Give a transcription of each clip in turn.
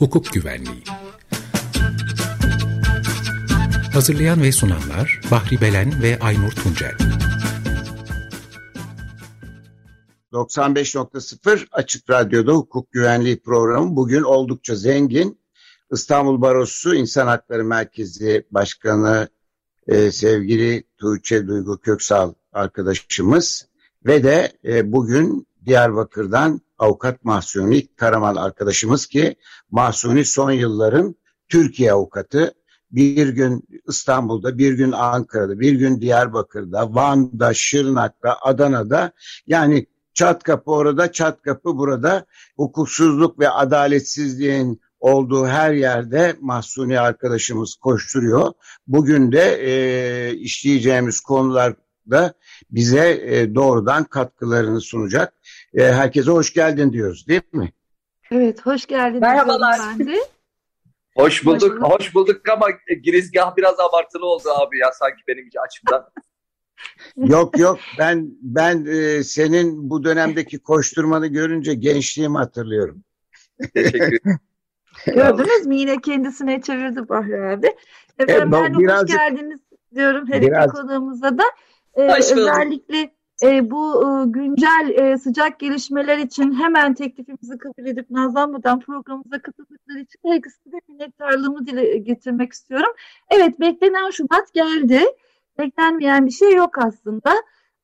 Hukuk Güvenliği Hazırlayan ve sunanlar Bahri Belen ve Aynur Tuncel 95.0 Açık Radyo'da hukuk güvenliği programı bugün oldukça zengin. İstanbul Barosu İnsan Hakları Merkezi Başkanı e, sevgili Tuğçe Duygu Köksal arkadaşımız ve de e, bugün Diyarbakır'dan avukat Mahsuni Karaman arkadaşımız ki Mahsuni son yılların Türkiye avukatı bir gün İstanbul'da, bir gün Ankara'da, bir gün Diyarbakır'da, Van'da, Şırnak'ta, Adana'da yani çat kapı orada, çat kapı burada hukuksuzluk ve adaletsizliğin olduğu her yerde Mahsuni arkadaşımız koşturuyor. Bugün de e, işleyeceğimiz konularda bize e, doğrudan katkılarını sunacak. E, herkese hoş geldin diyoruz değil mi? Evet, hoş geldin. Merhabalar. Hoş bulduk, hoş, hoş bulduk ama girizgah biraz abartılı oldu abi ya sanki benim açımdan. yok yok ben ben e, senin bu dönemdeki koşturmanı görünce gençliğimi hatırlıyorum. Teşekkür ederim. Gördünüz mü yine kendisine çevirdi Bahri abi. Efendim evet, ben birazcık, hoş geldiniz diyorum her iki konuğumuza da. Ee, özellikle e, bu e, güncel e, sıcak gelişmeler için hemen teklifimizi kabul edip nazlanmadan programımıza katıldıkları için her ikisi de minnettarlığımı dile getirmek istiyorum. Evet beklenen Şubat geldi. Beklenmeyen bir şey yok aslında.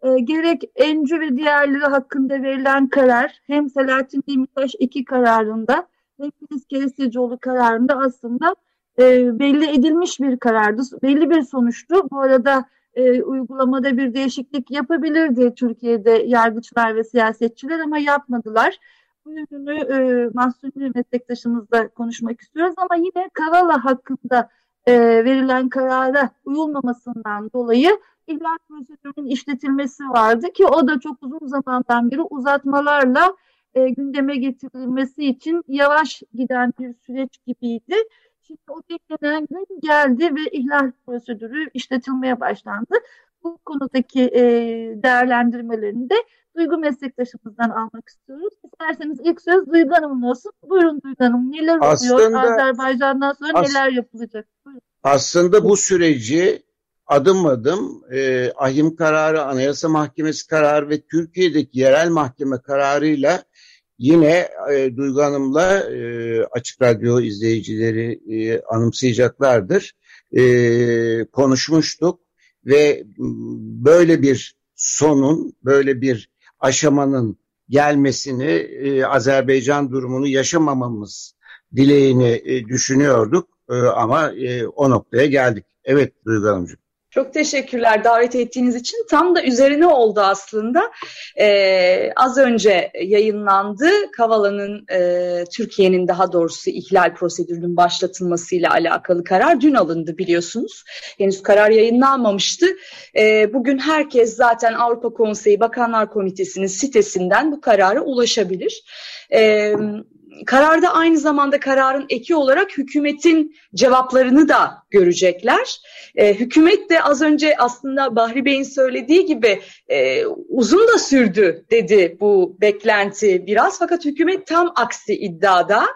E, gerek Encü ve diğerleri hakkında verilen karar hem Selahattin Demirtaş iki kararında hem Filiz Keresecioğlu kararında aslında e, belli edilmiş bir karardı. Belli bir sonuçtu. Bu arada e, uygulamada bir değişiklik yapabilirdi Türkiye'de yargıçlar ve siyasetçiler ama yapmadılar. Bu yönünü e, mahsulü meslektaşımızla konuşmak istiyoruz ama yine Kavala hakkında e, verilen karara uyulmamasından dolayı ihlal prosedürünün işletilmesi vardı ki o da çok uzun zamandan beri uzatmalarla e, gündeme getirilmesi için yavaş giden bir süreç gibiydi. Şimdi o beklenen gün geldi ve ihlal prosedürü işletilmeye başlandı. Bu konudaki e, değerlendirmelerini de Duygu meslektaşımızdan almak istiyoruz. İsterseniz ilk söz Duygu Hanım'ın olsun. Buyurun Duygu Hanım. Neler aslında, oluyor? Azerbaycan'dan sonra as, neler yapılacak? Buyurun. Aslında bu süreci adım adım e, ahim kararı, Anayasa Mahkemesi kararı ve Türkiye'deki yerel mahkeme kararıyla Yine e, Duygu Hanım'la e, Açık Radyo izleyicileri e, anımsayacaklardır. E, konuşmuştuk ve böyle bir sonun, böyle bir aşamanın gelmesini, e, Azerbaycan durumunu yaşamamamız dileğini e, düşünüyorduk e, ama e, o noktaya geldik. Evet Duygu Hanımcığım. Çok teşekkürler davet ettiğiniz için. Tam da üzerine oldu aslında. Ee, az önce yayınlandı. Kavala'nın e, Türkiye'nin daha doğrusu ihlal prosedürünün başlatılmasıyla alakalı karar dün alındı biliyorsunuz. Henüz karar yayınlanmamıştı. Ee, bugün herkes zaten Avrupa Konseyi Bakanlar Komitesi'nin sitesinden bu karara ulaşabilir. Evet kararda aynı zamanda kararın eki olarak hükümetin cevaplarını da görecekler. E, hükümet de az önce aslında Bahri Bey'in söylediği gibi e, uzun da sürdü dedi bu beklenti biraz. Fakat hükümet tam aksi iddiada.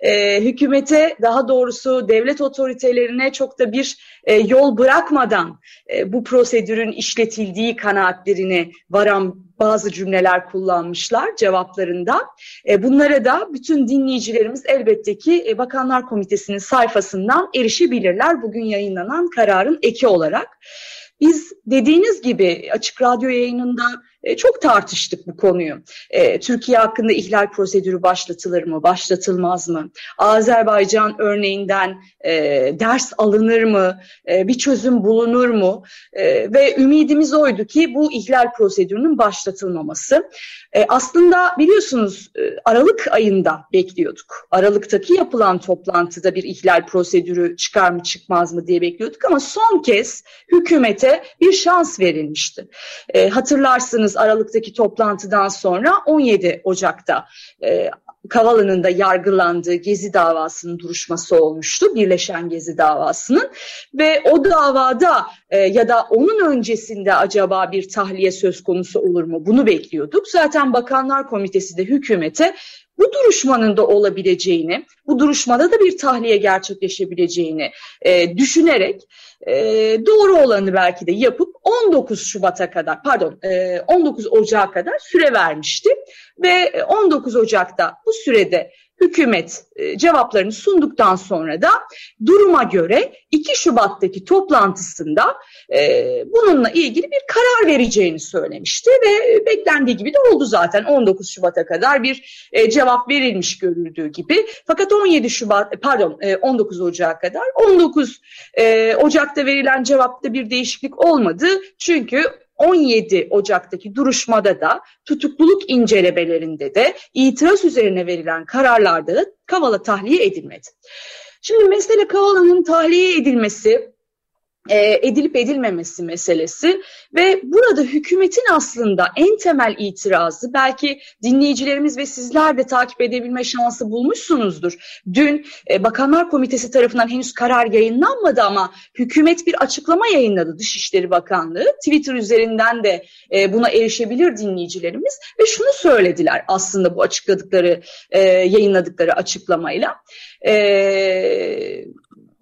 E, hükümete daha doğrusu devlet otoritelerine çok da bir e, yol bırakmadan e, bu prosedürün işletildiği kanaatlerine varan bazı cümleler kullanmışlar cevaplarında. E, bunlara da bütün dinleyicilerimiz elbette ki e, Bakanlar Komitesi'nin sayfasından erişebilirler bugün yayınlanan kararın eki olarak. Biz dediğiniz gibi açık radyo yayınında e, çok tartıştık bu konuyu. E, Türkiye hakkında ihlal prosedürü başlatılır mı, başlatılmaz mı? Azerbaycan örneğinden e, ders alınır mı, e, bir çözüm bulunur mu? E, ve ümidimiz oydu ki bu ihlal prosedürünün başlatılmaması. E, aslında biliyorsunuz e, Aralık ayında bekliyorduk. Aralıktaki yapılan toplantıda bir ihlal prosedürü çıkar mı çıkmaz mı diye bekliyorduk ama son kez hükümete bir şans verilmişti. E, hatırlarsınız Aralık'taki toplantıdan sonra 17 Ocak'ta e, Kavala'nın da yargılandığı Gezi davasının duruşması olmuştu. Birleşen Gezi davasının ve o davada e, ya da onun öncesinde acaba bir tahliye söz konusu olur mu? Bunu bekliyorduk. Zaten Bakanlar Komitesi de hükümete bu duruşmanın da olabileceğini, bu duruşmada da bir tahliye gerçekleşebileceğini e, düşünerek e, doğru olanı belki de yapıp 19 Şubat'a kadar pardon e, 19 Ocak'a kadar süre vermişti. Ve 19 Ocak'ta bu sürede hükümet e, cevaplarını sunduktan sonra da duruma göre 2 Şubat'taki toplantısında e, bununla ilgili bir karar vereceğini söylemişti ve beklendiği gibi de oldu zaten 19 Şubat'a kadar bir e, cevap verilmiş görüldüğü gibi. Fakat 17 Şubat pardon 19 Ocak'a kadar 19 Ocak'ta verilen cevapta bir değişiklik olmadı. Çünkü 17 Ocak'taki duruşmada da tutukluluk incelemelerinde de itiraz üzerine verilen kararlarda da Kavala tahliye edilmedi. Şimdi mesele Kavala'nın tahliye edilmesi edilip edilmemesi meselesi ve burada hükümetin aslında en temel itirazı belki dinleyicilerimiz ve sizler de takip edebilme şansı bulmuşsunuzdur. Dün e, Bakanlar Komitesi tarafından henüz karar yayınlanmadı ama hükümet bir açıklama yayınladı Dışişleri Bakanlığı. Twitter üzerinden de e, buna erişebilir dinleyicilerimiz ve şunu söylediler aslında bu açıkladıkları e, yayınladıkları açıklamayla.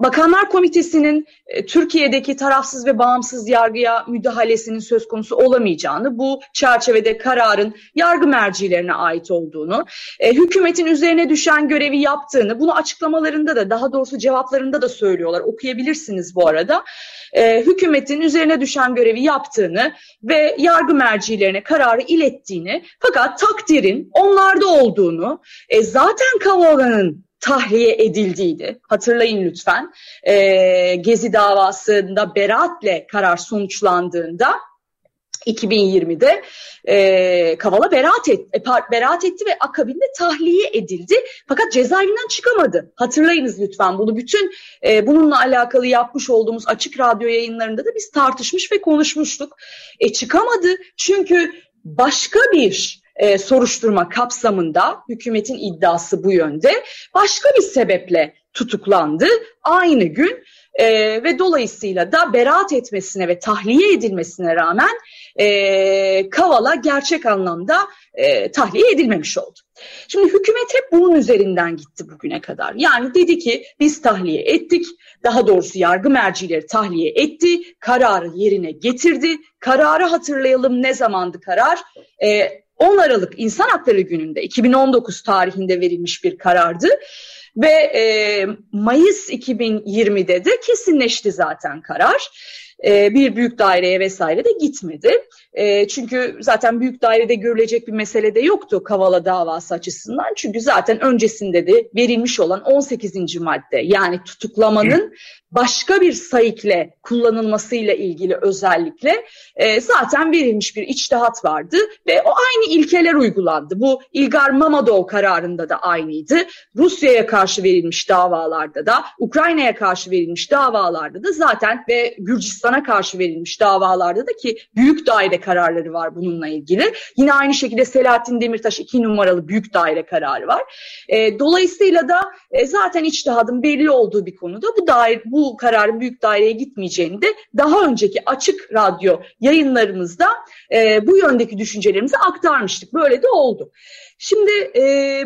Bakanlar Komitesi'nin e, Türkiye'deki tarafsız ve bağımsız yargıya müdahalesinin söz konusu olamayacağını, bu çerçevede kararın yargı mercilerine ait olduğunu, e, hükümetin üzerine düşen görevi yaptığını, bunu açıklamalarında da daha doğrusu cevaplarında da söylüyorlar. Okuyabilirsiniz bu arada. E, hükümetin üzerine düşen görevi yaptığını ve yargı mercilerine kararı ilettiğini fakat takdirin onlarda olduğunu, zaten Kavala'nın tahliye edildiydi. Hatırlayın lütfen. E, Gezi davasında beraatle karar sonuçlandığında 2020'de e, Kavala beraat, et, e, beraat etti ve akabinde tahliye edildi. Fakat cezaevinden çıkamadı. Hatırlayınız lütfen bunu. Bütün e, bununla alakalı yapmış olduğumuz açık radyo yayınlarında da biz tartışmış ve konuşmuştuk. E, çıkamadı çünkü başka bir e, soruşturma kapsamında hükümetin iddiası bu yönde başka bir sebeple tutuklandı. Aynı gün e, ve dolayısıyla da beraat etmesine ve tahliye edilmesine rağmen e, Kavala gerçek anlamda e, tahliye edilmemiş oldu. Şimdi hükümet hep bunun üzerinden gitti bugüne kadar. Yani dedi ki biz tahliye ettik, daha doğrusu yargı mercileri tahliye etti, kararı yerine getirdi. Kararı hatırlayalım ne zamandı karar? E, 10 Aralık İnsan Hakları Günü'nde 2019 tarihinde verilmiş bir karardı. Ve e, Mayıs 2020'de de kesinleşti zaten karar. E, bir büyük daireye vesaire de gitmedi. E, çünkü zaten büyük dairede görülecek bir mesele de yoktu Kavala davası açısından. Çünkü zaten öncesinde de verilmiş olan 18. madde yani tutuklamanın başka bir sayıkle kullanılmasıyla ilgili özellikle e, zaten verilmiş bir içtihat vardı ve o aynı ilkeler uygulandı. Bu İlgar Mamadov kararında da aynıydı. Rusya'ya karşı verilmiş davalarda da, Ukrayna'ya karşı verilmiş davalarda da zaten ve Gürcistan'a karşı verilmiş davalarda da ki büyük daire kararları var bununla ilgili. Yine aynı şekilde Selahattin Demirtaş iki numaralı büyük daire kararı var. E, dolayısıyla da e, zaten içtihadın belli olduğu bir konuda bu daire bu kararın büyük daireye gitmeyeceğini de daha önceki açık radyo yayınlarımızda e, bu yöndeki düşüncelerimizi aktarmıştık. Böyle de oldu. Şimdi e,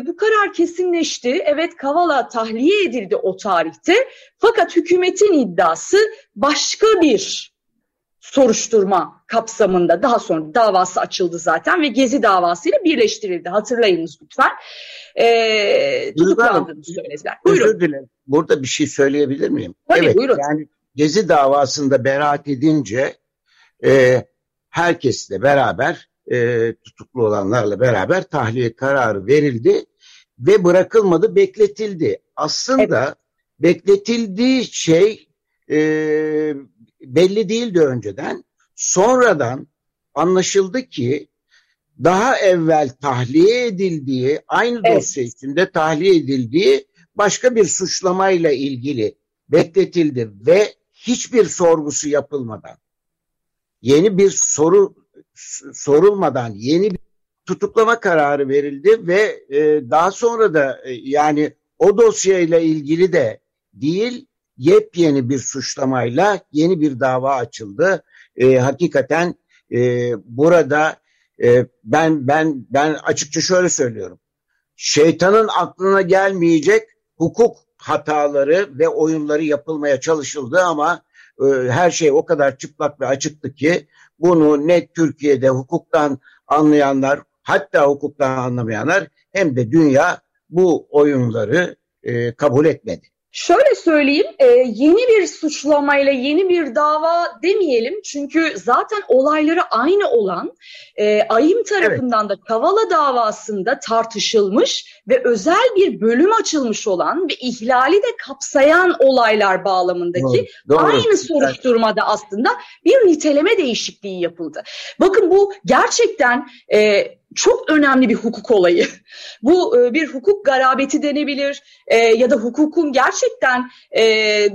bu karar kesinleşti. Evet Kavala tahliye edildi o tarihte. Fakat hükümetin iddiası başka bir soruşturma kapsamında daha sonra davası açıldı zaten ve Gezi davasıyla birleştirildi. Hatırlayınız lütfen. E, tutuklandığını söylediler. Buyurun. Özür dilerim. Burada bir şey söyleyebilir miyim? Tabii evet, buyurun. Yani Gezi davasında beraat edince e, herkesle beraber e, tutuklu olanlarla beraber tahliye kararı verildi ve bırakılmadı, bekletildi. Aslında evet. bekletildiği şey e, belli değildi önceden. Sonradan anlaşıldı ki daha evvel tahliye edildiği, aynı evet. dosya içinde tahliye edildiği başka bir suçlamayla ilgili bekletildi ve hiçbir sorgusu yapılmadan, yeni bir soru sorulmadan, yeni bir tutuklama kararı verildi ve e, daha sonra da e, yani o dosyayla ilgili de değil yepyeni bir suçlamayla yeni bir dava açıldı. E, hakikaten e, burada e, ben ben ben açıkça şöyle söylüyorum. Şeytanın aklına gelmeyecek hukuk hataları ve oyunları yapılmaya çalışıldı ama e, her şey o kadar çıplak ve açıktı ki bunu ne Türkiye'de hukuktan anlayanlar hatta hukuktan anlamayanlar hem de dünya bu oyunları e, kabul etmedi. Şöyle söyleyeyim, e, yeni bir suçlamayla yeni bir dava demeyelim. Çünkü zaten olayları aynı olan e, AYİM tarafından evet. da Kavala davasında tartışılmış ve özel bir bölüm açılmış olan ve ihlali de kapsayan olaylar bağlamındaki doğru, doğru. aynı soruşturmada aslında bir niteleme değişikliği yapıldı. Bakın bu gerçekten... E, çok önemli bir hukuk olayı. Bu e, bir hukuk garabeti denebilir e, ya da hukukun gerçekten e,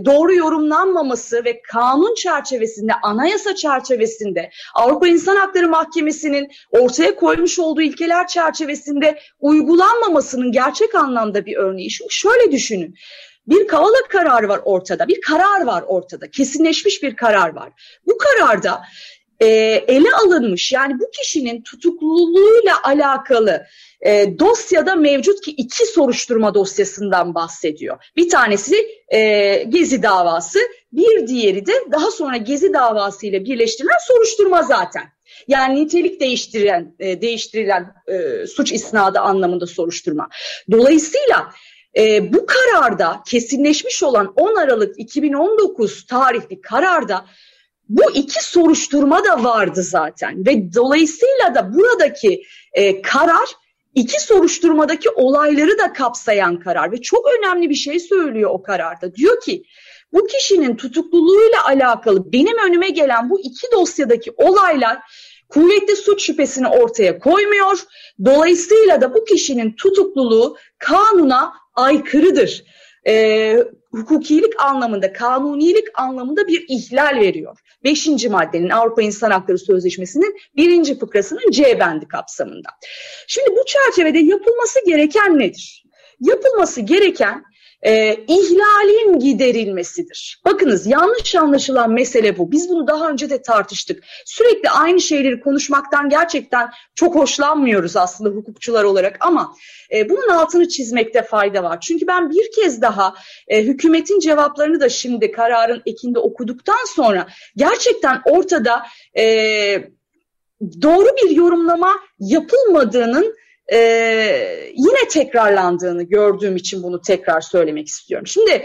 doğru yorumlanmaması ve kanun çerçevesinde, anayasa çerçevesinde, Avrupa İnsan Hakları Mahkemesi'nin ortaya koymuş olduğu ilkeler çerçevesinde uygulanmamasının gerçek anlamda bir örneği. Çünkü şöyle düşünün. Bir Kavala kararı var ortada, bir karar var ortada, kesinleşmiş bir karar var. Bu kararda e, ele alınmış yani bu kişinin tutukluluğuyla alakalı e, dosyada mevcut ki iki soruşturma dosyasından bahsediyor. Bir tanesi e, Gezi davası, bir diğeri de daha sonra Gezi davası ile birleştirilen soruşturma zaten. Yani nitelik değiştiren, e, değiştirilen e, suç isnadı anlamında soruşturma. Dolayısıyla e, bu kararda kesinleşmiş olan 10 Aralık 2019 tarihli kararda bu iki soruşturma da vardı zaten ve dolayısıyla da buradaki e, karar iki soruşturmadaki olayları da kapsayan karar ve çok önemli bir şey söylüyor o kararda. Diyor ki bu kişinin tutukluluğuyla alakalı benim önüme gelen bu iki dosyadaki olaylar kuvvetli suç şüphesini ortaya koymuyor. Dolayısıyla da bu kişinin tutukluluğu kanuna aykırıdır. Ee, hukukilik anlamında, kanunilik anlamında bir ihlal veriyor. Beşinci maddenin Avrupa İnsan Hakları Sözleşmesi'nin birinci fıkrasının C bendi kapsamında. Şimdi bu çerçevede yapılması gereken nedir? Yapılması gereken e, ihlalin giderilmesidir. Bakınız yanlış anlaşılan mesele bu. Biz bunu daha önce de tartıştık. Sürekli aynı şeyleri konuşmaktan gerçekten çok hoşlanmıyoruz aslında hukukçular olarak ama e, bunun altını çizmekte fayda var. Çünkü ben bir kez daha e, hükümetin cevaplarını da şimdi kararın ekinde okuduktan sonra gerçekten ortada e, doğru bir yorumlama yapılmadığının e, yine tekrarlandığını gördüğüm için bunu tekrar söylemek istiyorum. Şimdi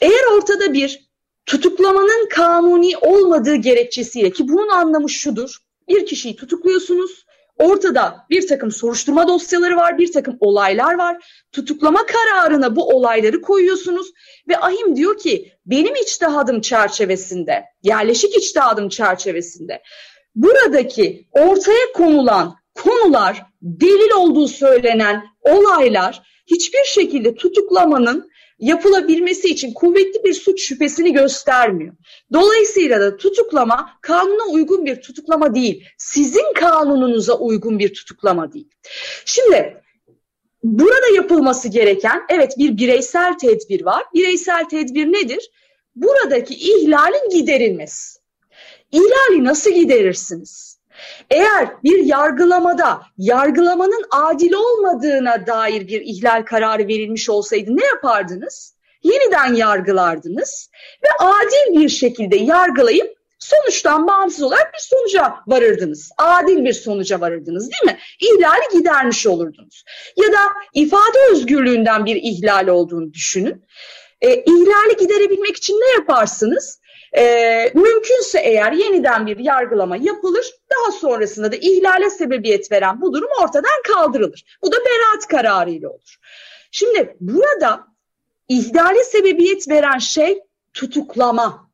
eğer ortada bir tutuklamanın kanuni olmadığı gerekçesiyle ki bunun anlamı şudur. Bir kişiyi tutukluyorsunuz. Ortada bir takım soruşturma dosyaları var, bir takım olaylar var. Tutuklama kararına bu olayları koyuyorsunuz ve ahim diyor ki benim içtihadım çerçevesinde, yerleşik içtihadım çerçevesinde buradaki ortaya konulan konular, delil olduğu söylenen olaylar hiçbir şekilde tutuklamanın yapılabilmesi için kuvvetli bir suç şüphesini göstermiyor. Dolayısıyla da tutuklama kanuna uygun bir tutuklama değil. Sizin kanununuza uygun bir tutuklama değil. Şimdi burada yapılması gereken evet bir bireysel tedbir var. Bireysel tedbir nedir? Buradaki ihlalin giderilmesi. İhlali nasıl giderirsiniz? Eğer bir yargılamada yargılamanın adil olmadığına dair bir ihlal kararı verilmiş olsaydı ne yapardınız? Yeniden yargılardınız ve adil bir şekilde yargılayıp sonuçtan bağımsız olarak bir sonuca varırdınız. Adil bir sonuca varırdınız değil mi? İhlali gidermiş olurdunuz. Ya da ifade özgürlüğünden bir ihlal olduğunu düşünün. E, ihlali giderebilmek için ne yaparsınız? E, mümkünse eğer yeniden bir yargılama yapılır, daha sonrasında da ihlale sebebiyet veren bu durum ortadan kaldırılır. Bu da beraat kararı ile olur. Şimdi burada ihlale sebebiyet veren şey tutuklama.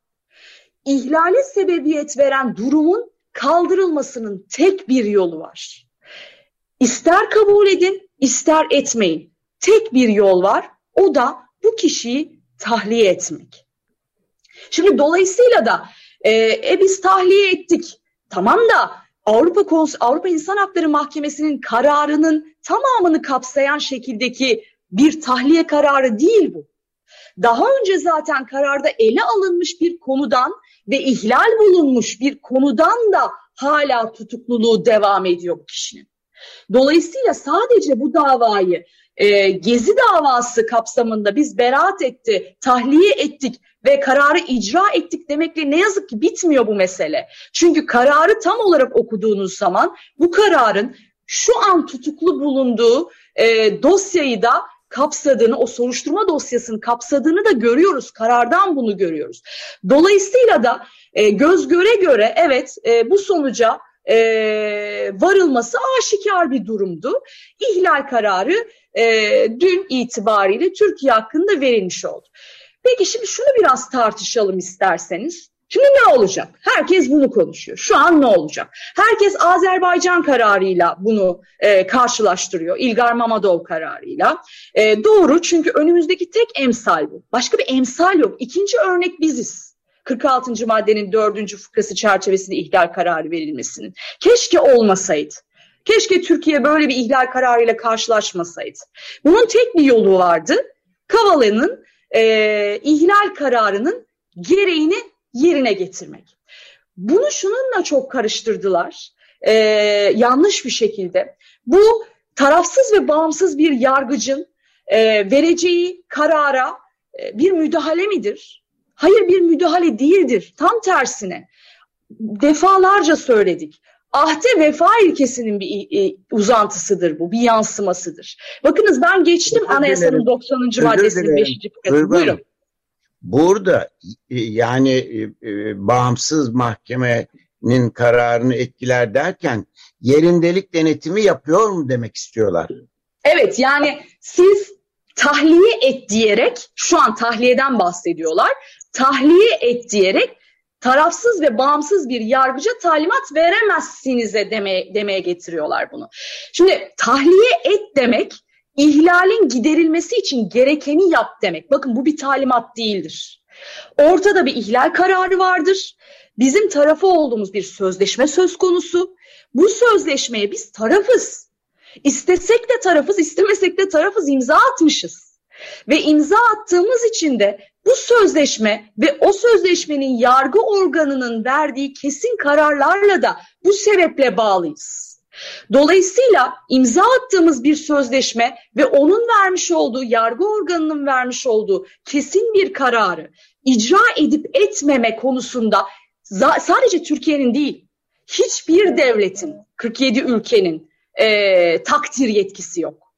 İhlale sebebiyet veren durumun kaldırılmasının tek bir yolu var. İster kabul edin, ister etmeyin. Tek bir yol var. O da bu kişiyi tahliye etmek. Şimdi dolayısıyla da e, e biz tahliye ettik. Tamam da Avrupa Kons Avrupa İnsan Hakları Mahkemesi'nin kararının tamamını kapsayan şekildeki bir tahliye kararı değil bu. Daha önce zaten kararda ele alınmış bir konudan ve ihlal bulunmuş bir konudan da hala tutukluluğu devam ediyor bu kişinin. Dolayısıyla sadece bu davayı e, Gezi davası kapsamında biz beraat etti, tahliye ettik ve kararı icra ettik demekle ne yazık ki bitmiyor bu mesele. Çünkü kararı tam olarak okuduğunuz zaman bu kararın şu an tutuklu bulunduğu e, dosyayı da kapsadığını, o soruşturma dosyasını kapsadığını da görüyoruz. Karardan bunu görüyoruz. Dolayısıyla da e, göz göre göre evet e, bu sonuca e, varılması aşikar bir durumdu. İhlal kararı e, dün itibariyle Türkiye hakkında verilmiş oldu. Peki şimdi şunu biraz tartışalım isterseniz. Şimdi ne olacak? Herkes bunu konuşuyor. Şu an ne olacak? Herkes Azerbaycan kararıyla bunu e, karşılaştırıyor. İlgar Mamadov kararıyla. E, doğru çünkü önümüzdeki tek emsal bu. Başka bir emsal yok. İkinci örnek biziz. 46. maddenin 4. fıkrası çerçevesinde ihlal kararı verilmesinin. Keşke olmasaydı. Keşke Türkiye böyle bir ihlal kararıyla karşılaşmasaydı. Bunun tek bir yolu vardı. Kavala'nın e, ihlal kararının gereğini yerine getirmek. Bunu şununla çok karıştırdılar. E, yanlış bir şekilde. Bu tarafsız ve bağımsız bir yargıcın e, vereceği karara e, bir müdahale midir? Hayır bir müdahale değildir. Tam tersine. Defalarca söyledik. Ahde vefa ilkesinin bir e, uzantısıdır bu, bir yansımasıdır. Bakınız ben geçtim Özür anayasanın dilerim. 90. Özür maddesinin 5. fıkrası. Buyurun. Burada e, yani e, e, bağımsız mahkemenin kararını etkiler derken yerindelik denetimi yapıyor mu demek istiyorlar? Evet yani siz tahliye et diyerek şu an tahliyeden bahsediyorlar. Tahliye et diyerek tarafsız ve bağımsız bir yargıca talimat veremezsinize demeye, demeye getiriyorlar bunu. Şimdi tahliye et demek ihlalin giderilmesi için gerekeni yap demek. Bakın bu bir talimat değildir. Ortada bir ihlal kararı vardır. Bizim tarafı olduğumuz bir sözleşme söz konusu. Bu sözleşmeye biz tarafız. İstesek de tarafız, istemesek de tarafız imza atmışız. Ve imza attığımız için de bu sözleşme ve o sözleşmenin yargı organının verdiği kesin kararlarla da bu sebeple bağlıyız. Dolayısıyla imza attığımız bir sözleşme ve onun vermiş olduğu, yargı organının vermiş olduğu kesin bir kararı icra edip etmeme konusunda sadece Türkiye'nin değil, hiçbir devletin, 47 ülkenin e, takdir yetkisi yok.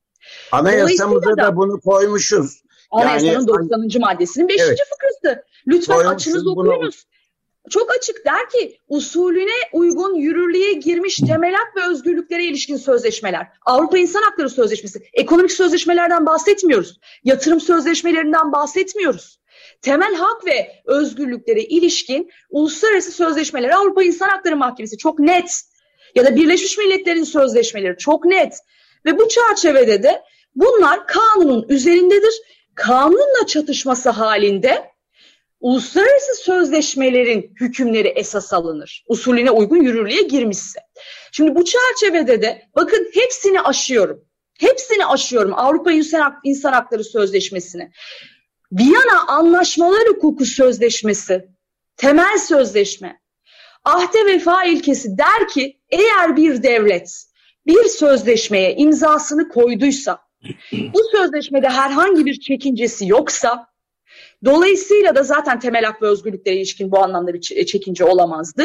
Anayasamıza da, da bunu koymuşuz. Anayasanın yani, 90. maddesinin 5. Evet. fıkrası. Lütfen koymuşuz açınız okuyunuz. Çok açık der ki usulüne uygun yürürlüğe girmiş temel hak ve özgürlüklere ilişkin sözleşmeler. Avrupa İnsan Hakları Sözleşmesi. Ekonomik sözleşmelerden bahsetmiyoruz. Yatırım sözleşmelerinden bahsetmiyoruz. Temel hak ve özgürlüklere ilişkin uluslararası sözleşmeler Avrupa İnsan Hakları Mahkemesi çok net ya da Birleşmiş Milletler'in sözleşmeleri çok net ve bu çerçevede de bunlar kanunun üzerindedir. Kanunla çatışması halinde uluslararası sözleşmelerin hükümleri esas alınır. Usulüne uygun yürürlüğe girmişse. Şimdi bu çerçevede de bakın hepsini aşıyorum. Hepsini aşıyorum Avrupa İnsan Hakları Sözleşmesi'ni. Viyana Anlaşmalar Hukuku Sözleşmesi, temel sözleşme, ahde vefa ilkesi der ki eğer bir devlet bir sözleşmeye imzasını koyduysa, bu sözleşmede herhangi bir çekincesi yoksa, dolayısıyla da zaten temel hak ve özgürlüklere ilişkin bu anlamda bir çekince olamazdı.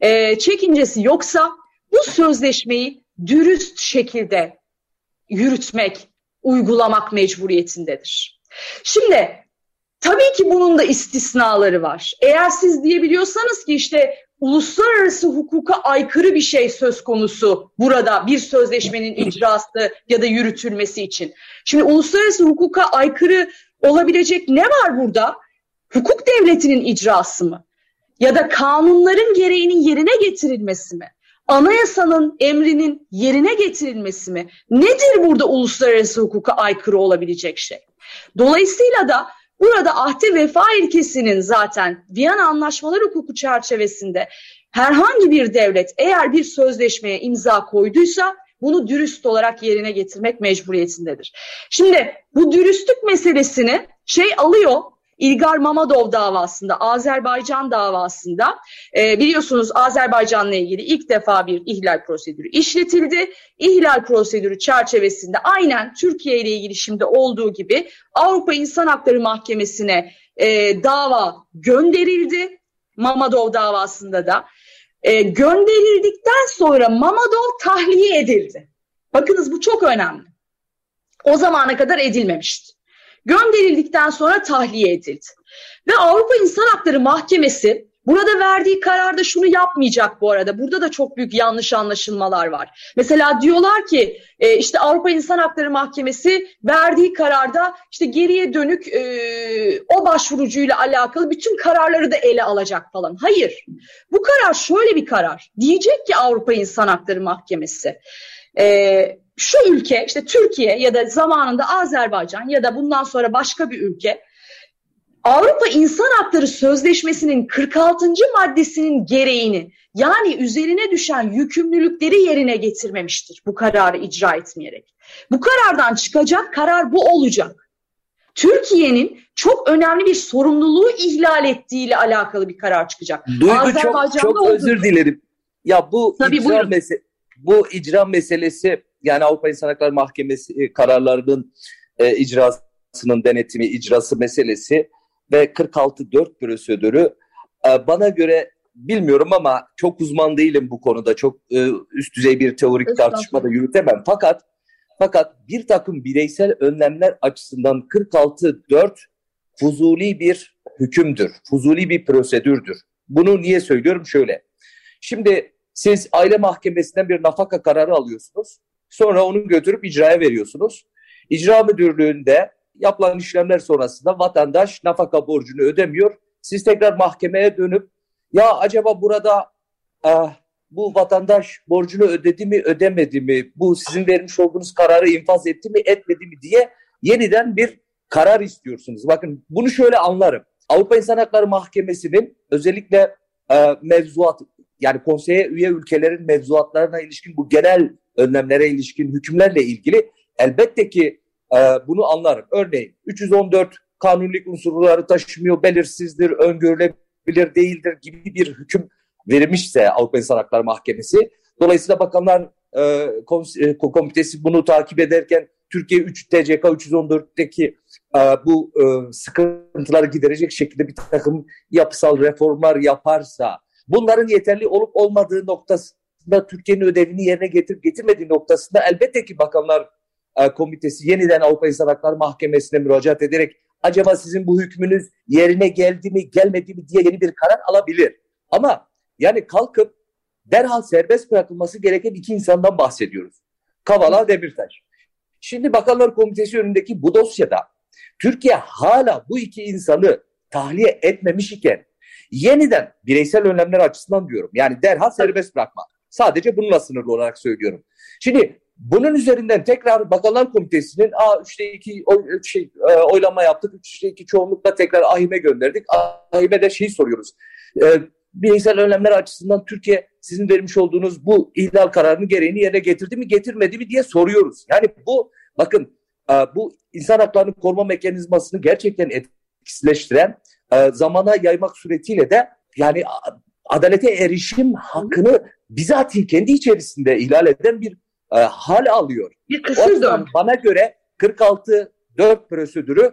E, çekincesi yoksa bu sözleşmeyi dürüst şekilde yürütmek, uygulamak mecburiyetindedir. Şimdi tabii ki bunun da istisnaları var. Eğer siz diyebiliyorsanız ki işte uluslararası hukuka aykırı bir şey söz konusu burada bir sözleşmenin icrası ya da yürütülmesi için. Şimdi uluslararası hukuka aykırı olabilecek ne var burada? Hukuk devletinin icrası mı? Ya da kanunların gereğinin yerine getirilmesi mi? Anayasanın emrinin yerine getirilmesi mi? Nedir burada uluslararası hukuka aykırı olabilecek şey? Dolayısıyla da Burada ahde vefa ilkesinin zaten Viyana Anlaşmaları hukuku çerçevesinde herhangi bir devlet eğer bir sözleşmeye imza koyduysa bunu dürüst olarak yerine getirmek mecburiyetindedir. Şimdi bu dürüstlük meselesini şey alıyor İlgar Mamadov davasında, Azerbaycan davasında e, biliyorsunuz Azerbaycan'la ilgili ilk defa bir ihlal prosedürü işletildi. İhlal prosedürü çerçevesinde aynen Türkiye ile ilgili şimdi olduğu gibi Avrupa İnsan Hakları Mahkemesi'ne e, dava gönderildi. Mamadov davasında da. E, gönderildikten sonra Mamadov tahliye edildi. Bakınız bu çok önemli. O zamana kadar edilmemişti gönderildikten sonra tahliye edildi. Ve Avrupa İnsan Hakları Mahkemesi burada verdiği kararda şunu yapmayacak bu arada. Burada da çok büyük yanlış anlaşılmalar var. Mesela diyorlar ki e, işte Avrupa İnsan Hakları Mahkemesi verdiği kararda işte geriye dönük e, o başvurucuyla alakalı bütün kararları da ele alacak falan. Hayır. Bu karar şöyle bir karar. Diyecek ki Avrupa İnsan Hakları Mahkemesi e, şu ülke işte Türkiye ya da zamanında Azerbaycan ya da bundan sonra başka bir ülke Avrupa İnsan Hakları Sözleşmesi'nin 46. maddesinin gereğini yani üzerine düşen yükümlülükleri yerine getirmemiştir bu kararı icra etmeyerek. Bu karardan çıkacak karar bu olacak. Türkiye'nin çok önemli bir sorumluluğu ihlal ettiği ile alakalı bir karar çıkacak. Duygu çok, çok özür dilerim. Ya bu Tabii, icra, mese bu icra meselesi yani Avrupa İnsan Hakları Mahkemesi e, kararlarının e, icrasının denetimi, icrası meselesi ve 46.4 prosedürü e, bana göre bilmiyorum ama çok uzman değilim bu konuda. Çok e, üst düzey bir teorik tartışma da yürütemem. Fakat fakat bir takım bireysel önlemler açısından 46.4 fuzuli bir hükümdür. Fuzuli bir prosedürdür. Bunu niye söylüyorum? Şöyle. Şimdi siz aile mahkemesinden bir nafaka kararı alıyorsunuz. Sonra onu götürüp icraya veriyorsunuz. İcra müdürlüğünde yapılan işlemler sonrasında vatandaş nafaka borcunu ödemiyor. Siz tekrar mahkemeye dönüp ya acaba burada e, bu vatandaş borcunu ödedi mi ödemedi mi bu sizin vermiş olduğunuz kararı infaz etti mi etmedi mi diye yeniden bir karar istiyorsunuz. Bakın bunu şöyle anlarım. Avrupa İnsan Hakları Mahkemesi'nin özellikle e, mevzuat yani konseye üye ülkelerin mevzuatlarına ilişkin bu genel önlemlere ilişkin hükümlerle ilgili elbette ki e, bunu anlarım. Örneğin 314 kanunlik unsurları taşımıyor, belirsizdir, öngörülebilir değildir gibi bir hüküm verilmişse Avrupa İnsan Hakları Mahkemesi. Dolayısıyla bakanlar e, e komitesi bunu takip ederken Türkiye 3 TCK 314'teki e, bu e, sıkıntıları giderecek şekilde bir takım yapısal reformlar yaparsa bunların yeterli olup olmadığı noktası noktasında Türkiye'nin ödevini yerine getirip getirmediği noktasında elbette ki Bakanlar e, Komitesi yeniden Avrupa İnsan Hakları Mahkemesi'ne müracaat ederek acaba sizin bu hükmünüz yerine geldi mi gelmedi mi diye yeni bir karar alabilir. Ama yani kalkıp derhal serbest bırakılması gereken iki insandan bahsediyoruz. Kavala Demirtaş. Şimdi Bakanlar Komitesi önündeki bu dosyada Türkiye hala bu iki insanı tahliye etmemiş iken yeniden bireysel önlemler açısından diyorum. Yani derhal serbest bırakma. Sadece bununla sınırlı olarak söylüyorum. Şimdi bunun üzerinden tekrar Bakanlar Komitesi'nin a üçte iki oy, şey, e, oylama yaptık. Üçte iki çoğunlukla tekrar AHİM'e gönderdik. AHİM'e şeyi soruyoruz. E, bireysel önlemler açısından Türkiye sizin vermiş olduğunuz bu ihlal kararını gereğini yerine getirdi mi getirmedi mi diye soruyoruz. Yani bu bakın e, bu insan haklarını koruma mekanizmasını gerçekten etkisizleştiren e, zamana yaymak suretiyle de yani adalete erişim hakkını bizatihi kendi içerisinde ihlal eden bir e, hal alıyor. Bir kısır Bana göre 46 4 prosedürü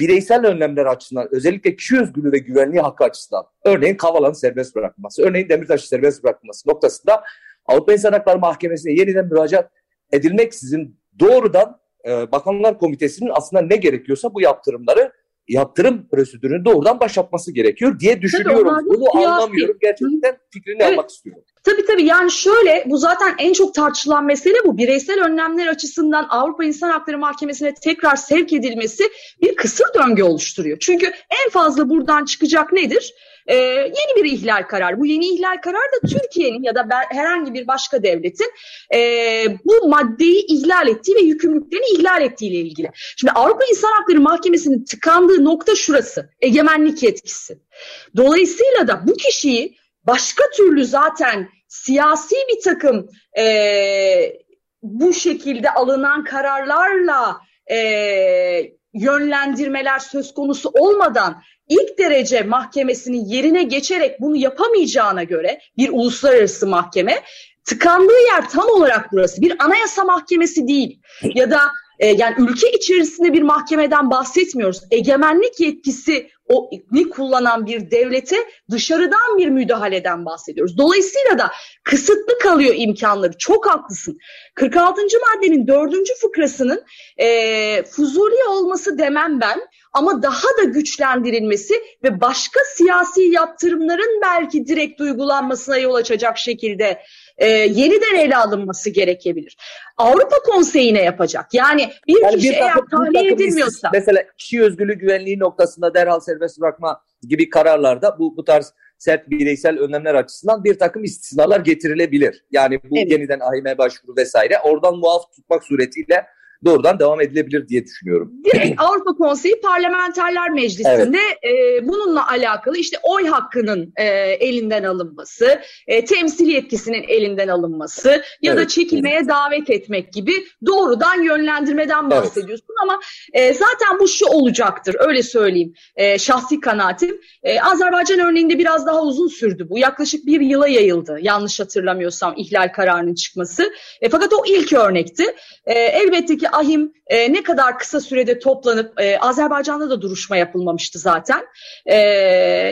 bireysel önlemler açısından özellikle kişi özgürlüğü ve güvenliği hakkı açısından örneğin Kavala'nın serbest bırakılması, örneğin Demirtaş'ın serbest bırakılması noktasında Avrupa İnsan Hakları Mahkemesi'ne yeniden müracaat edilmeksizin doğrudan e, Bakanlar Komitesi'nin aslında ne gerekiyorsa bu yaptırımları yaptırım prosedürünü doğrudan başlatması gerekiyor diye düşünüyorum. Bunu siyasi. anlamıyorum. Gerçekten fikrini evet. almak istiyorum. Tabii tabii yani şöyle bu zaten en çok tartışılan mesele bu. Bireysel önlemler açısından Avrupa İnsan Hakları Mahkemesi'ne tekrar sevk edilmesi bir kısır döngü oluşturuyor. Çünkü en fazla buradan çıkacak nedir? Ee, yeni bir ihlal kararı. Bu yeni ihlal kararı da Türkiye'nin ya da herhangi bir başka devletin e, bu maddeyi ihlal ettiği ve yükümlülüklerini ihlal ettiği ile ilgili. Şimdi Avrupa İnsan Hakları Mahkemesi'nin tıkandığı nokta şurası. Egemenlik yetkisi. Dolayısıyla da bu kişiyi başka türlü zaten siyasi bir takım e, bu şekilde alınan kararlarla e, yönlendirmeler söz konusu olmadan ilk derece mahkemesinin yerine geçerek bunu yapamayacağına göre bir uluslararası mahkeme tıkandığı yer tam olarak burası. Bir anayasa mahkemesi değil ya da e, yani ülke içerisinde bir mahkemeden bahsetmiyoruz. Egemenlik yetkisi o ni kullanan bir devlete dışarıdan bir müdahaleden bahsediyoruz. Dolayısıyla da kısıtlı kalıyor imkanları. Çok haklısın. 46. maddenin 4. fıkrasının e, fuzuli olması demem ben ama daha da güçlendirilmesi ve başka siyasi yaptırımların belki direkt uygulanmasına yol açacak şekilde e, yeniden ele alınması gerekebilir. Avrupa Konseyi ne yapacak? Yani bir yani kişi bir takım, eğer tahliye edilmiyorsa. Mesela kişi özgürlüğü güvenliği noktasında derhal serbest bırakma gibi kararlarda bu, bu tarz sert bireysel önlemler açısından bir takım istisnalar getirilebilir. Yani bu evet. yeniden ahime başvuru vesaire oradan muaf tutmak suretiyle doğrudan devam edilebilir diye düşünüyorum. Direkt Avrupa Konseyi Parlamenterler Meclisi'nde evet. e, bununla alakalı işte oy hakkının e, elinden alınması, e, temsil yetkisinin elinden alınması ya evet. da çekilmeye davet etmek gibi doğrudan yönlendirmeden bahsediyorsun evet. ama e, zaten bu şu olacaktır öyle söyleyeyim e, şahsi kanaatim. E, Azerbaycan örneğinde biraz daha uzun sürdü bu yaklaşık bir yıla yayıldı yanlış hatırlamıyorsam ihlal kararının çıkması. E, fakat o ilk örnekti. E, elbette ki ahim e, ne kadar kısa sürede toplanıp e, Azerbaycan'da da duruşma yapılmamıştı zaten. E,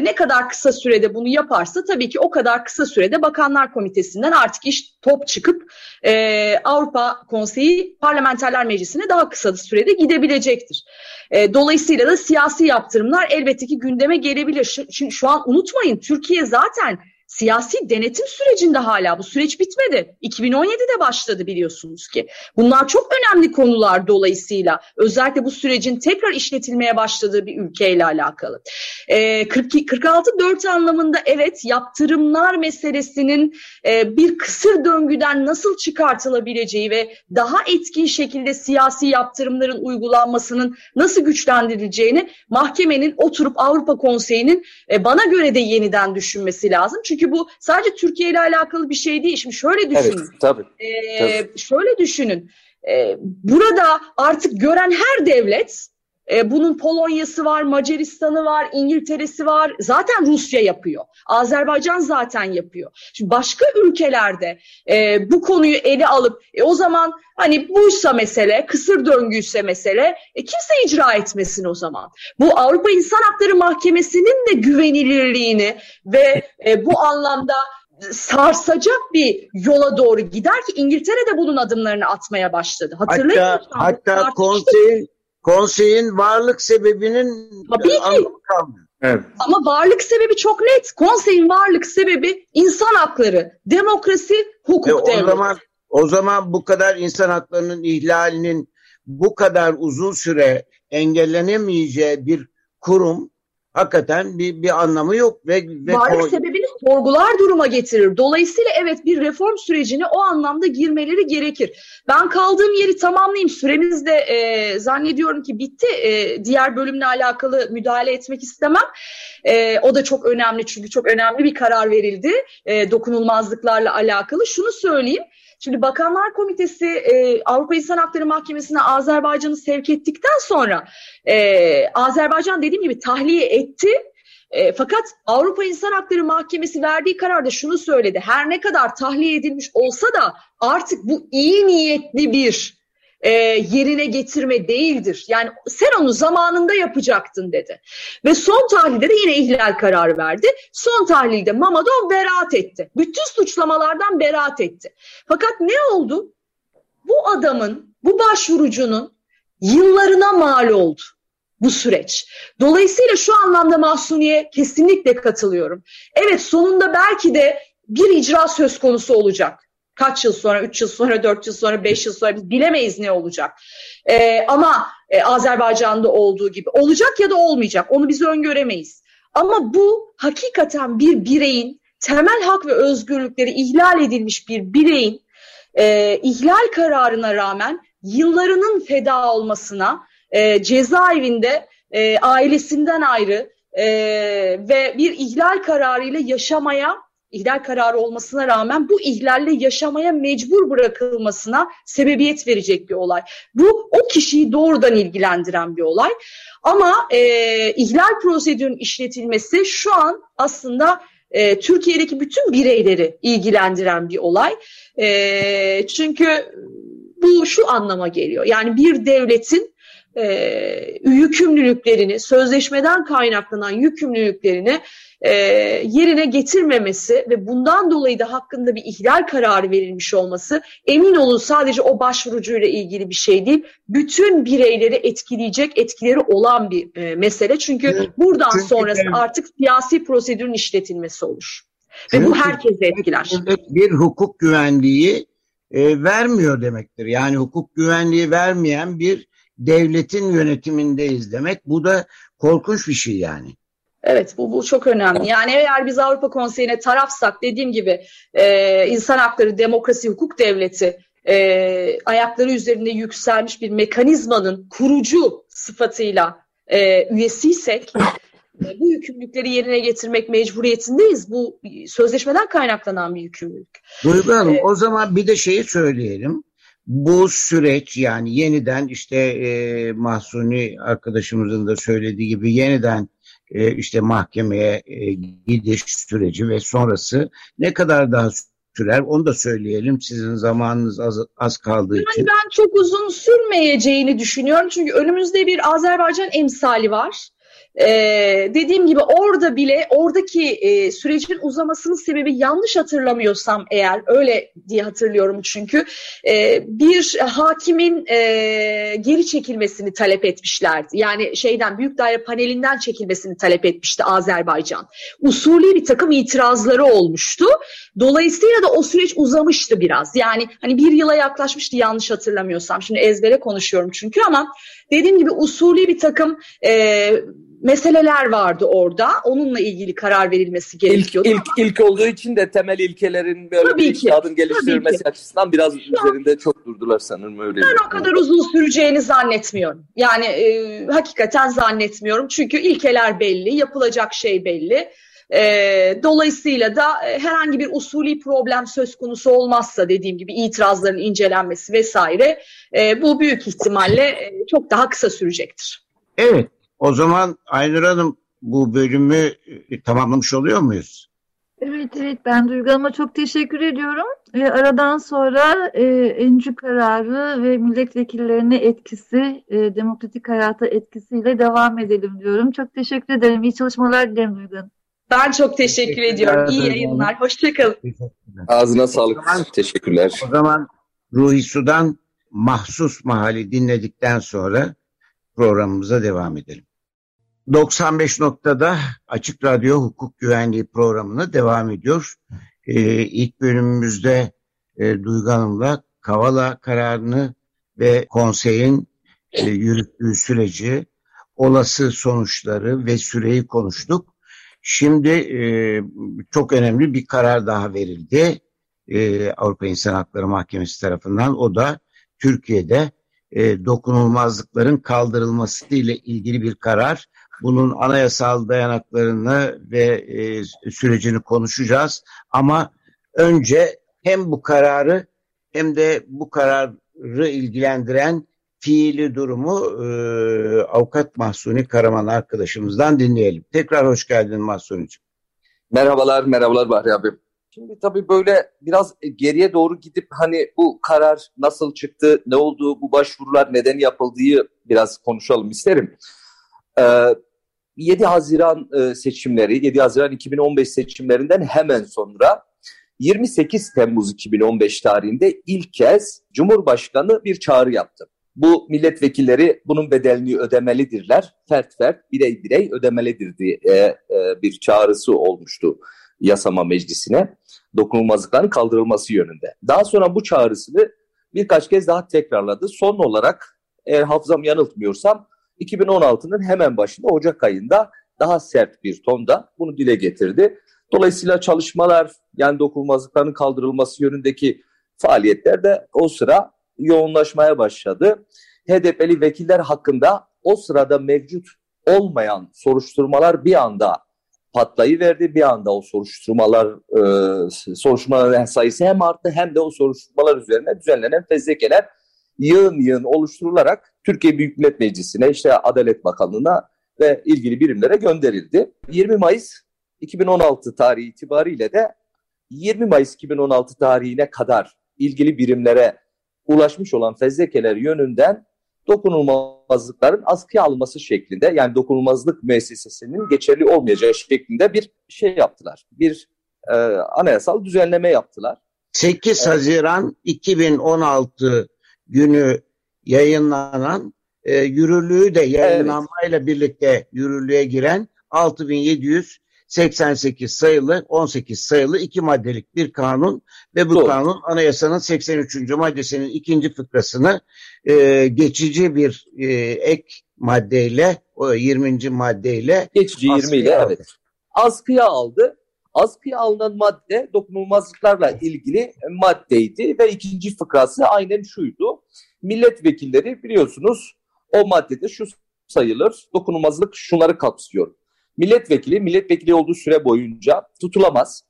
ne kadar kısa sürede bunu yaparsa tabii ki o kadar kısa sürede Bakanlar Komitesi'nden artık iş top çıkıp e, Avrupa Konseyi Parlamenterler Meclisi'ne daha kısa sürede gidebilecektir. E, dolayısıyla da siyasi yaptırımlar elbette ki gündeme gelebilir. Çünkü şu an unutmayın Türkiye zaten siyasi denetim sürecinde hala bu süreç bitmedi. 2017'de başladı biliyorsunuz ki. Bunlar çok önemli konular dolayısıyla özellikle bu sürecin tekrar işletilmeye başladığı bir ülkeyle alakalı. E, 42, 46 4 anlamında evet yaptırımlar meselesinin e, bir kısır döngüden nasıl çıkartılabileceği ve daha etkin şekilde siyasi yaptırımların uygulanmasının nasıl güçlendirileceğini mahkemenin oturup Avrupa Konseyi'nin e, bana göre de yeniden düşünmesi lazım. Çünkü çünkü bu sadece Türkiye ile alakalı bir şey değil. Şimdi şöyle düşünün. Evet, tabii. Ee, tabii. Şöyle düşünün. Ee, burada artık gören her devlet e, bunun Polonya'sı var, Macaristan'ı var, İngiltere'si var. Zaten Rusya yapıyor. Azerbaycan zaten yapıyor. Şimdi başka ülkelerde e, bu konuyu ele alıp e, o zaman hani buysa mesele, kısır döngüyse mesele e, kimse icra etmesin o zaman. Bu Avrupa İnsan Hakları Mahkemesi'nin de güvenilirliğini ve e, bu anlamda sarsacak bir yola doğru gider ki İngiltere de bunun adımlarını atmaya başladı. Hatırlayın hatta, hatta konseyin konseyin varlık sebebinin Tabii ki. kalmıyor. Evet. Ama varlık sebebi çok net. Konseyin varlık sebebi insan hakları, demokrasi, hukuk e, o devleti. Zaman, o zaman bu kadar insan haklarının ihlalinin bu kadar uzun süre engellenemeyeceği bir kurum hakikaten bir, bir anlamı yok. Ve, ve Varlık sebebini sorgular duruma getirir. Dolayısıyla evet bir reform sürecine o anlamda girmeleri gerekir. Ben kaldığım yeri tamamlayayım. Süremiz de e, zannediyorum ki bitti. E, diğer bölümle alakalı müdahale etmek istemem. E, o da çok önemli çünkü çok önemli bir karar verildi. E, dokunulmazlıklarla alakalı. Şunu söyleyeyim. Şimdi Bakanlar Komitesi e, Avrupa İnsan Hakları Mahkemesi'ne Azerbaycan'ı sevk ettikten sonra e, Azerbaycan dediğim gibi tahliye etti. E, fakat Avrupa İnsan Hakları Mahkemesi verdiği kararda şunu söyledi. Her ne kadar tahliye edilmiş olsa da artık bu iyi niyetli bir e, yerine getirme değildir. Yani sen onu zamanında yapacaktın dedi. Ve son tahlilde de yine ihlal kararı verdi. Son tahlilde Mamadov beraat etti. Bütün suçlamalardan beraat etti. Fakat ne oldu? Bu adamın, bu başvurucunun yıllarına mal oldu bu süreç. Dolayısıyla şu anlamda Mahsuni'ye kesinlikle katılıyorum. Evet sonunda belki de bir icra söz konusu olacak kaç yıl sonra, 3 yıl sonra, 4 yıl sonra, 5 yıl sonra biz bilemeyiz ne olacak. Ee, ama e, Azerbaycan'da olduğu gibi olacak ya da olmayacak. Onu biz öngöremeyiz. Ama bu hakikaten bir bireyin temel hak ve özgürlükleri ihlal edilmiş bir bireyin e, ihlal kararına rağmen yıllarının feda olmasına e, cezaevinde e, ailesinden ayrı e, ve bir ihlal kararıyla yaşamaya ihlal kararı olmasına rağmen bu ihlalle yaşamaya mecbur bırakılmasına sebebiyet verecek bir olay. Bu o kişiyi doğrudan ilgilendiren bir olay. Ama e, ihlal prosedürün işletilmesi şu an aslında e, Türkiye'deki bütün bireyleri ilgilendiren bir olay. E, çünkü bu şu anlama geliyor. Yani bir devletin e, yükümlülüklerini, sözleşmeden kaynaklanan yükümlülüklerini e, yerine getirmemesi ve bundan dolayı da hakkında bir ihlal kararı verilmiş olması emin olun sadece o başvurucuyla ilgili bir şey değil. Bütün bireyleri etkileyecek etkileri olan bir e, mesele. Çünkü evet. buradan Çünkü sonrası evet. artık siyasi prosedürün işletilmesi olur. Ve bu herkese etkiler. Bir hukuk güvenliği e, vermiyor demektir. Yani hukuk güvenliği vermeyen bir devletin yönetimindeyiz demek. Bu da korkunç bir şey yani. Evet bu, bu çok önemli. Yani eğer biz Avrupa Konseyi'ne tarafsak dediğim gibi e, insan hakları, demokrasi, hukuk devleti e, ayakları üzerinde yükselmiş bir mekanizmanın kurucu sıfatıyla e, üyesiysek e, bu yükümlülükleri yerine getirmek mecburiyetindeyiz. Bu sözleşmeden kaynaklanan bir yükümlülük. Duygu Hanım ee, o zaman bir de şeyi söyleyelim. Bu süreç yani yeniden işte e, Mahsuni arkadaşımızın da söylediği gibi yeniden e, işte mahkemeye e, gidiş süreci ve sonrası ne kadar daha sürer onu da söyleyelim sizin zamanınız az, az kaldığı yani için. Ben çok uzun sürmeyeceğini düşünüyorum çünkü önümüzde bir Azerbaycan emsali var. Ee, dediğim gibi orada bile oradaki e, sürecin uzamasının sebebi yanlış hatırlamıyorsam eğer öyle diye hatırlıyorum çünkü e, bir hakimin e, geri çekilmesini talep etmişlerdi. Yani şeyden büyük daire panelinden çekilmesini talep etmişti Azerbaycan. Usulü bir takım itirazları olmuştu. Dolayısıyla da o süreç uzamıştı biraz. Yani hani bir yıla yaklaşmıştı yanlış hatırlamıyorsam. Şimdi ezbere konuşuyorum çünkü ama dediğim gibi usulü bir takım e, meseleler vardı orada. Onunla ilgili karar verilmesi gerekiyordu. İlk, ilk, ilk olduğu için de temel ilkelerin böyle Tabii bir iştahın geliştirilmesi açısından biraz ya, üzerinde çok durdular sanırım öyle. Ben o kadar uzun süreceğini zannetmiyorum. Yani e, hakikaten zannetmiyorum. Çünkü ilkeler belli, yapılacak şey belli. E, dolayısıyla da e, herhangi bir usulü problem söz konusu olmazsa dediğim gibi itirazların incelenmesi vesaire e, bu büyük ihtimalle e, çok daha kısa sürecektir. Evet o zaman Aynur Hanım bu bölümü e, tamamlamış oluyor muyuz? Evet evet ben Duygu Hanım'a çok teşekkür ediyorum. Ve aradan sonra e, encü kararı ve milletvekillerine etkisi, e, demokratik hayata etkisiyle devam edelim diyorum. Çok teşekkür ederim. İyi çalışmalar dilerim Duygu Hanım. Ben çok teşekkür ediyorum. İyi yayınlar. Hoşçakalın. Ağzına sağlık. O zaman, Teşekkürler. O zaman Ruhi Sudan Mahsus Mahali dinledikten sonra programımıza devam edelim. 95 noktada Açık Radyo Hukuk Güvenliği programına devam ediyor. Ee, ilk bölümümüzde e, Duygu Hanım'la Kavala kararını ve konseyin e, yürüttüğü süreci, olası sonuçları ve süreyi konuştuk. Şimdi e, çok önemli bir karar daha verildi e, Avrupa İnsan Hakları Mahkemesi tarafından. O da Türkiye'de e, dokunulmazlıkların kaldırılması ile ilgili bir karar bunun anayasal dayanaklarını ve e, sürecini konuşacağız. Ama önce hem bu kararı hem de bu kararı ilgilendiren fiili durumu e, avukat Mahsuni Karaman arkadaşımızdan dinleyelim. Tekrar hoş geldin Mahsuni'ciğim. Merhabalar, merhabalar Bahri abi. Şimdi tabii böyle biraz geriye doğru gidip hani bu karar nasıl çıktı, ne oldu, bu başvurular neden yapıldığı biraz konuşalım isterim. Ee, 7 Haziran e, seçimleri, 7 Haziran 2015 seçimlerinden hemen sonra 28 Temmuz 2015 tarihinde ilk kez Cumhurbaşkanı bir çağrı yaptı. Bu milletvekilleri bunun bedelini ödemelidirler. Fert fert, birey birey ödemelidir diye e, e, bir çağrısı olmuştu yasama meclisine. Dokunulmazlıkların kaldırılması yönünde. Daha sonra bu çağrısını birkaç kez daha tekrarladı. Son olarak eğer hafızam yanıltmıyorsam 2016'nın hemen başında Ocak ayında daha sert bir tonda bunu dile getirdi. Dolayısıyla çalışmalar yani dokunulmazlıkların kaldırılması yönündeki faaliyetler de o sıra yoğunlaşmaya başladı. HDP'li vekiller hakkında o sırada mevcut olmayan soruşturmalar bir anda patlayıverdi. Bir anda o soruşturmalar e, soruşturmaların sayısı hem arttı hem de o soruşturmalar üzerine düzenlenen fezlekeler yığın yığın oluşturularak Türkiye Büyük Millet Meclisi'ne işte Adalet Bakanlığı'na ve ilgili birimlere gönderildi. 20 Mayıs 2016 tarihi itibariyle de 20 Mayıs 2016 tarihine kadar ilgili birimlere ulaşmış olan fezlekeler yönünden dokunulmazlıkların askıya alınması şeklinde yani dokunulmazlık müessesesinin geçerli olmayacağı şeklinde bir şey yaptılar. Bir e, anayasal düzenleme yaptılar. 8 evet. Haziran 2016 günü yayınlanan e, yürürlüğü de yayınlanmayla evet. birlikte yürürlüğe giren 6700 88 sayılı 18 sayılı iki maddelik bir kanun ve bu Doğru. kanun anayasanın 83. maddesinin ikinci fıkrasını e, geçici bir e, ek maddeyle o 20. maddeyle geçici 20 ile evet askıya aldı. Askıya alınan madde dokunulmazlıklarla ilgili maddeydi ve ikinci fıkrası aynen şuydu. Milletvekilleri biliyorsunuz o maddede şu sayılır. Dokunulmazlık şunları kapsıyor milletvekili milletvekili olduğu süre boyunca tutulamaz,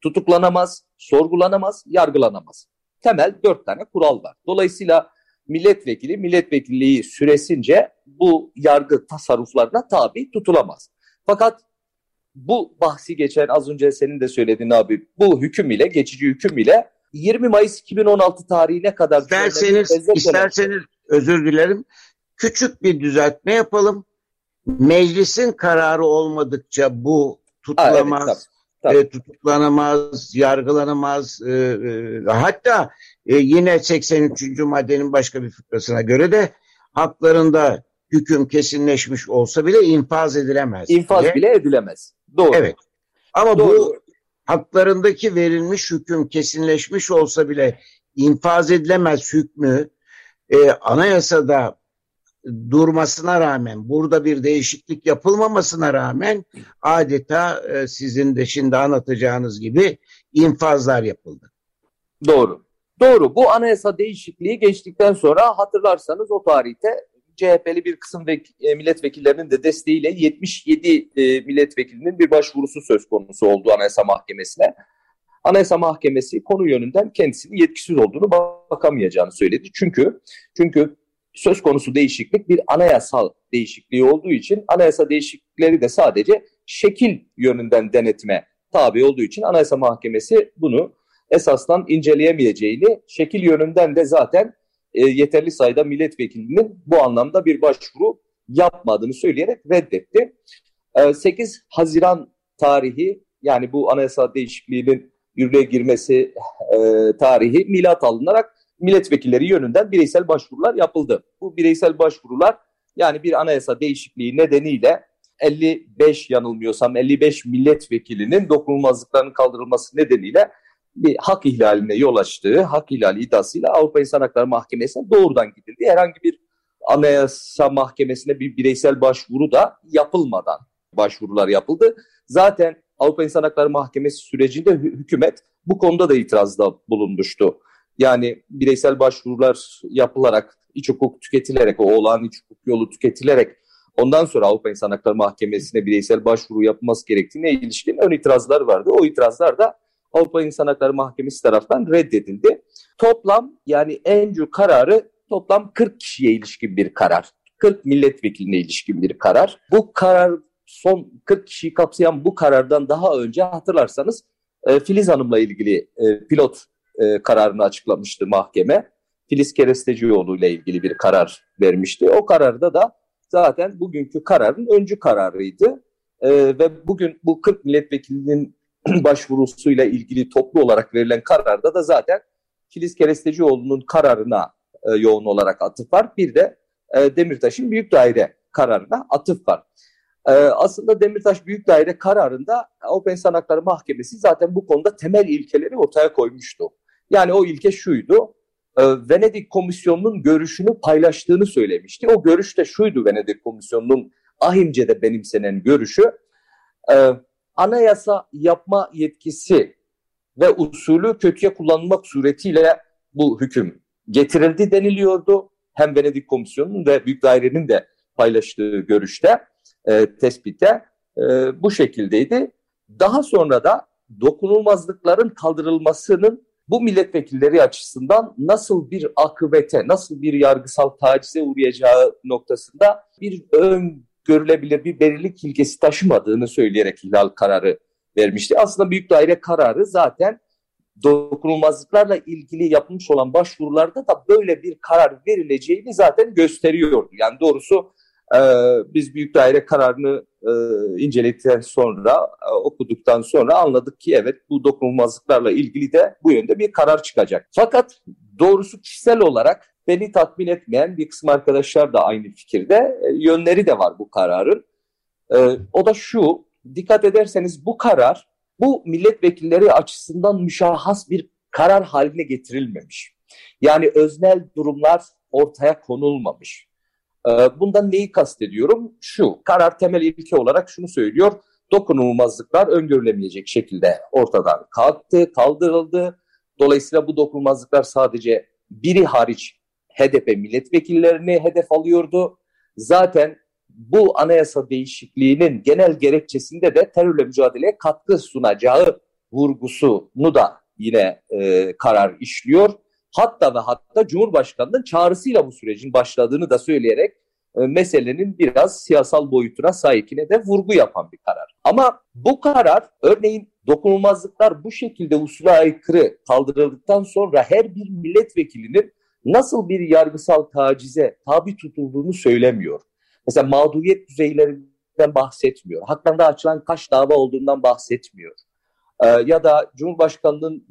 tutuklanamaz, sorgulanamaz, yargılanamaz. Temel dört tane kural var. Dolayısıyla milletvekili milletvekilliği süresince bu yargı tasarruflarına tabi tutulamaz. Fakat bu bahsi geçen az önce senin de söylediğin abi bu hüküm ile geçici hüküm ile 20 Mayıs 2016 tarihine kadar isterseniz isterseniz özür dilerim küçük bir düzeltme yapalım meclisin kararı olmadıkça bu tutulamaz, ha, evet, tabii, tabii. E, tutuklanamaz, yargılanamaz. E, e, hatta e, yine 83. maddenin başka bir fıkrasına göre de haklarında hüküm kesinleşmiş olsa bile infaz edilemez. İnfaz diye. bile edilemez. Doğru. Evet. Ama Doğru. bu haklarındaki verilmiş hüküm kesinleşmiş olsa bile infaz edilemez hükmü e, anayasada durmasına rağmen, burada bir değişiklik yapılmamasına rağmen adeta e, sizin de şimdi anlatacağınız gibi infazlar yapıldı. Doğru. Doğru. Bu anayasa değişikliği geçtikten sonra hatırlarsanız o tarihte CHP'li bir kısım ve e, milletvekillerinin de desteğiyle 77 e, milletvekilinin bir başvurusu söz konusu oldu Anayasa Mahkemesi'ne. Anayasa Mahkemesi konu yönünden kendisinin yetkisiz olduğunu bakamayacağını söyledi. Çünkü çünkü söz konusu değişiklik bir anayasal değişikliği olduğu için anayasa değişiklikleri de sadece şekil yönünden denetime tabi olduğu için Anayasa Mahkemesi bunu esasdan inceleyemeyeceğini, şekil yönünden de zaten e, yeterli sayıda milletvekilinin bu anlamda bir başvuru yapmadığını söyleyerek reddetti. E, 8 Haziran tarihi yani bu anayasa değişikliğinin yürürlüğe girmesi e, tarihi milat alınarak milletvekilleri yönünden bireysel başvurular yapıldı. Bu bireysel başvurular yani bir anayasa değişikliği nedeniyle 55 yanılmıyorsam 55 milletvekilinin dokunulmazlıklarının kaldırılması nedeniyle bir hak ihlaline yol açtığı hak ihlali iddiasıyla Avrupa İnsan Hakları Mahkemesi'ne doğrudan gidildi. Herhangi bir anayasa mahkemesine bir bireysel başvuru da yapılmadan başvurular yapıldı. Zaten Avrupa İnsan Hakları Mahkemesi sürecinde hükümet bu konuda da itirazda bulunmuştu. Yani bireysel başvurular yapılarak, iç hukuk tüketilerek, o olağan iç hukuk yolu tüketilerek ondan sonra Avrupa İnsan Hakları Mahkemesi'ne bireysel başvuru yapılması gerektiğine ilişkin ön itirazlar vardı. O itirazlar da Avrupa İnsan Hakları Mahkemesi tarafından reddedildi. Toplam yani en çok kararı toplam 40 kişiye ilişkin bir karar. 40 milletvekiline ilişkin bir karar. Bu karar son 40 kişiyi kapsayan bu karardan daha önce hatırlarsanız e, Filiz Hanım'la ilgili e, pilot e, kararını açıklamıştı mahkeme. Filiz Kerestecioğlu ile ilgili bir karar vermişti. O kararda da zaten bugünkü kararın öncü kararıydı. E, ve bugün bu 40 milletvekilinin başvurusuyla ilgili toplu olarak verilen kararda da zaten Filiz Kerestecioğlu'nun kararına e, yoğun olarak atıf var. Bir de e, Demirtaş'ın büyük daire kararına atıf var. E, aslında Demirtaş Büyük Daire kararında Avrupa İnsan Hakları Mahkemesi zaten bu konuda temel ilkeleri ortaya koymuştu. Yani o ilke şuydu. E, Venedik Komisyonu'nun görüşünü paylaştığını söylemişti. O görüş de şuydu Venedik Komisyonu'nun ahimce'de benimsenen görüşü. E, anayasa yapma yetkisi ve usulü kötüye kullanılmak suretiyle bu hüküm getirildi deniliyordu. Hem Venedik Komisyonu'nun ve Büyük Daire'nin de paylaştığı görüşte, e, tespitte. e, bu şekildeydi. Daha sonra da dokunulmazlıkların kaldırılmasının bu milletvekilleri açısından nasıl bir akıbete, nasıl bir yargısal tacize uğrayacağı noktasında bir ön görülebilir bir belirlilik ilkesi taşımadığını söyleyerek ihlal kararı vermişti. Aslında büyük daire kararı zaten dokunulmazlıklarla ilgili yapılmış olan başvurularda da böyle bir karar verileceğini zaten gösteriyordu. Yani doğrusu e, biz büyük daire kararını e, inceledikten sonra, e, okuduktan sonra anladık ki evet bu dokunulmazlıklarla ilgili de bu yönde bir karar çıkacak. Fakat doğrusu kişisel olarak beni tatmin etmeyen bir kısım arkadaşlar da aynı fikirde. E, yönleri de var bu kararın. E, o da şu, dikkat ederseniz bu karar bu milletvekilleri açısından müşahhas bir karar haline getirilmemiş. Yani öznel durumlar ortaya konulmamış. Ee, bundan neyi kastediyorum? Şu, karar temel ilke olarak şunu söylüyor. Dokunulmazlıklar öngörülemeyecek şekilde ortadan kalktı, kaldırıldı. Dolayısıyla bu dokunulmazlıklar sadece biri hariç HDP milletvekillerini hedef alıyordu. Zaten bu anayasa değişikliğinin genel gerekçesinde de terörle mücadeleye katkı sunacağı vurgusunu da yine e, karar işliyor. Hatta ve hatta Cumhurbaşkanı'nın çağrısıyla bu sürecin başladığını da söyleyerek e, meselenin biraz siyasal boyutuna sahipine de vurgu yapan bir karar. Ama bu karar örneğin dokunulmazlıklar bu şekilde usula aykırı kaldırıldıktan sonra her bir milletvekilinin nasıl bir yargısal tacize tabi tutulduğunu söylemiyor. Mesela mağduriyet düzeylerinden bahsetmiyor. Haklarında açılan kaç dava olduğundan bahsetmiyor. Ee, ya da Cumhurbaşkanı'nın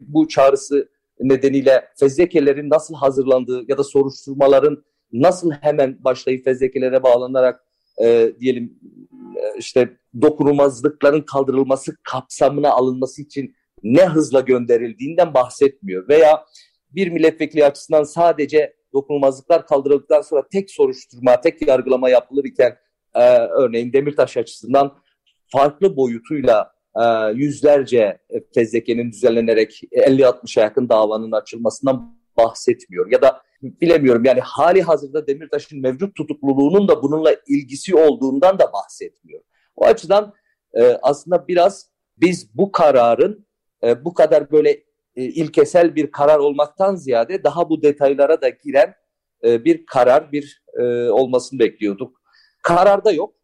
bu çağrısı nedeniyle fezlekelerin nasıl hazırlandığı ya da soruşturmaların nasıl hemen başlayıp fezlekelere bağlanarak e, diyelim e, işte dokunulmazlıkların kaldırılması kapsamına alınması için ne hızla gönderildiğinden bahsetmiyor. Veya bir milletvekili açısından sadece dokunulmazlıklar kaldırıldıktan sonra tek soruşturma, tek yargılama yapılırken e, örneğin Demirtaş açısından farklı boyutuyla e, yüzlerce fezlekenin düzenlenerek 50-60'a yakın davanın açılmasından bahsetmiyor. Ya da bilemiyorum yani hali hazırda Demirtaş'ın mevcut tutukluluğunun da bununla ilgisi olduğundan da bahsetmiyor. O açıdan e, aslında biraz biz bu kararın e, bu kadar böyle e, ilkesel bir karar olmaktan ziyade daha bu detaylara da giren e, bir karar bir e, olmasını bekliyorduk. Kararda yok.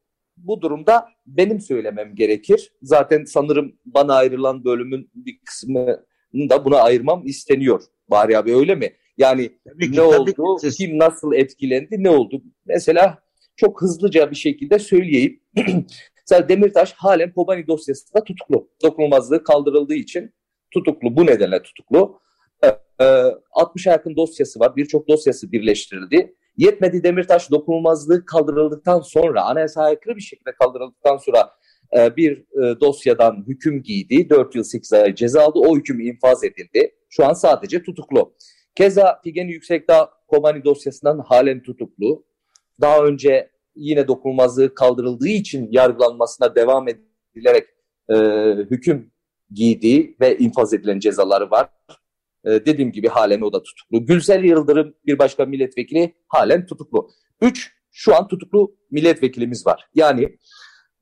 Bu durumda benim söylemem gerekir. Zaten sanırım bana ayrılan bölümün bir kısmını da buna ayırmam isteniyor. Bari abi öyle mi? Yani tabii ki, ne oldu, ki. kim nasıl etkilendi, ne oldu? Mesela çok hızlıca bir şekilde söyleyeyim. Mesela Demirtaş halen Kobani dosyasında tutuklu. Dokunulmazlığı kaldırıldığı için tutuklu. Bu nedenle tutuklu. Ee, 60'a e, yakın dosyası var. Birçok dosyası birleştirildi. Yetmedi Demirtaş dokunulmazlığı kaldırıldıktan sonra, anayasa aykırı bir şekilde kaldırıldıktan sonra e, bir e, dosyadan hüküm giydi. 4 yıl 8 ay ceza aldı. O hüküm infaz edildi. Şu an sadece tutuklu. Keza Figen Yüksekdağ Kobani dosyasından halen tutuklu. Daha önce yine dokunulmazlığı kaldırıldığı için yargılanmasına devam edilerek e, hüküm giydiği ve infaz edilen cezaları var. Ee, dediğim gibi halen o da tutuklu. Gülsel Yıldırım bir başka milletvekili halen tutuklu. Üç, şu an tutuklu milletvekilimiz var. Yani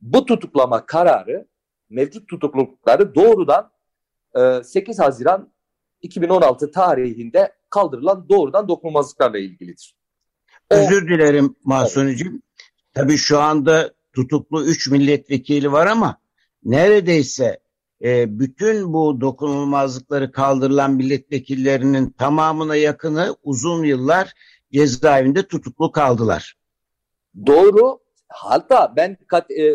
bu tutuklama kararı, mevcut tutuklulukları doğrudan e, 8 Haziran 2016 tarihinde kaldırılan doğrudan dokunulmazlıklarla ilgilidir. Özür dilerim Mahsuni'cim. Tabii şu anda tutuklu 3 milletvekili var ama neredeyse e, bütün bu dokunulmazlıkları kaldırılan milletvekillerinin tamamına yakını uzun yıllar cezaevinde tutuklu kaldılar. Doğru. Hatta ben kat, e,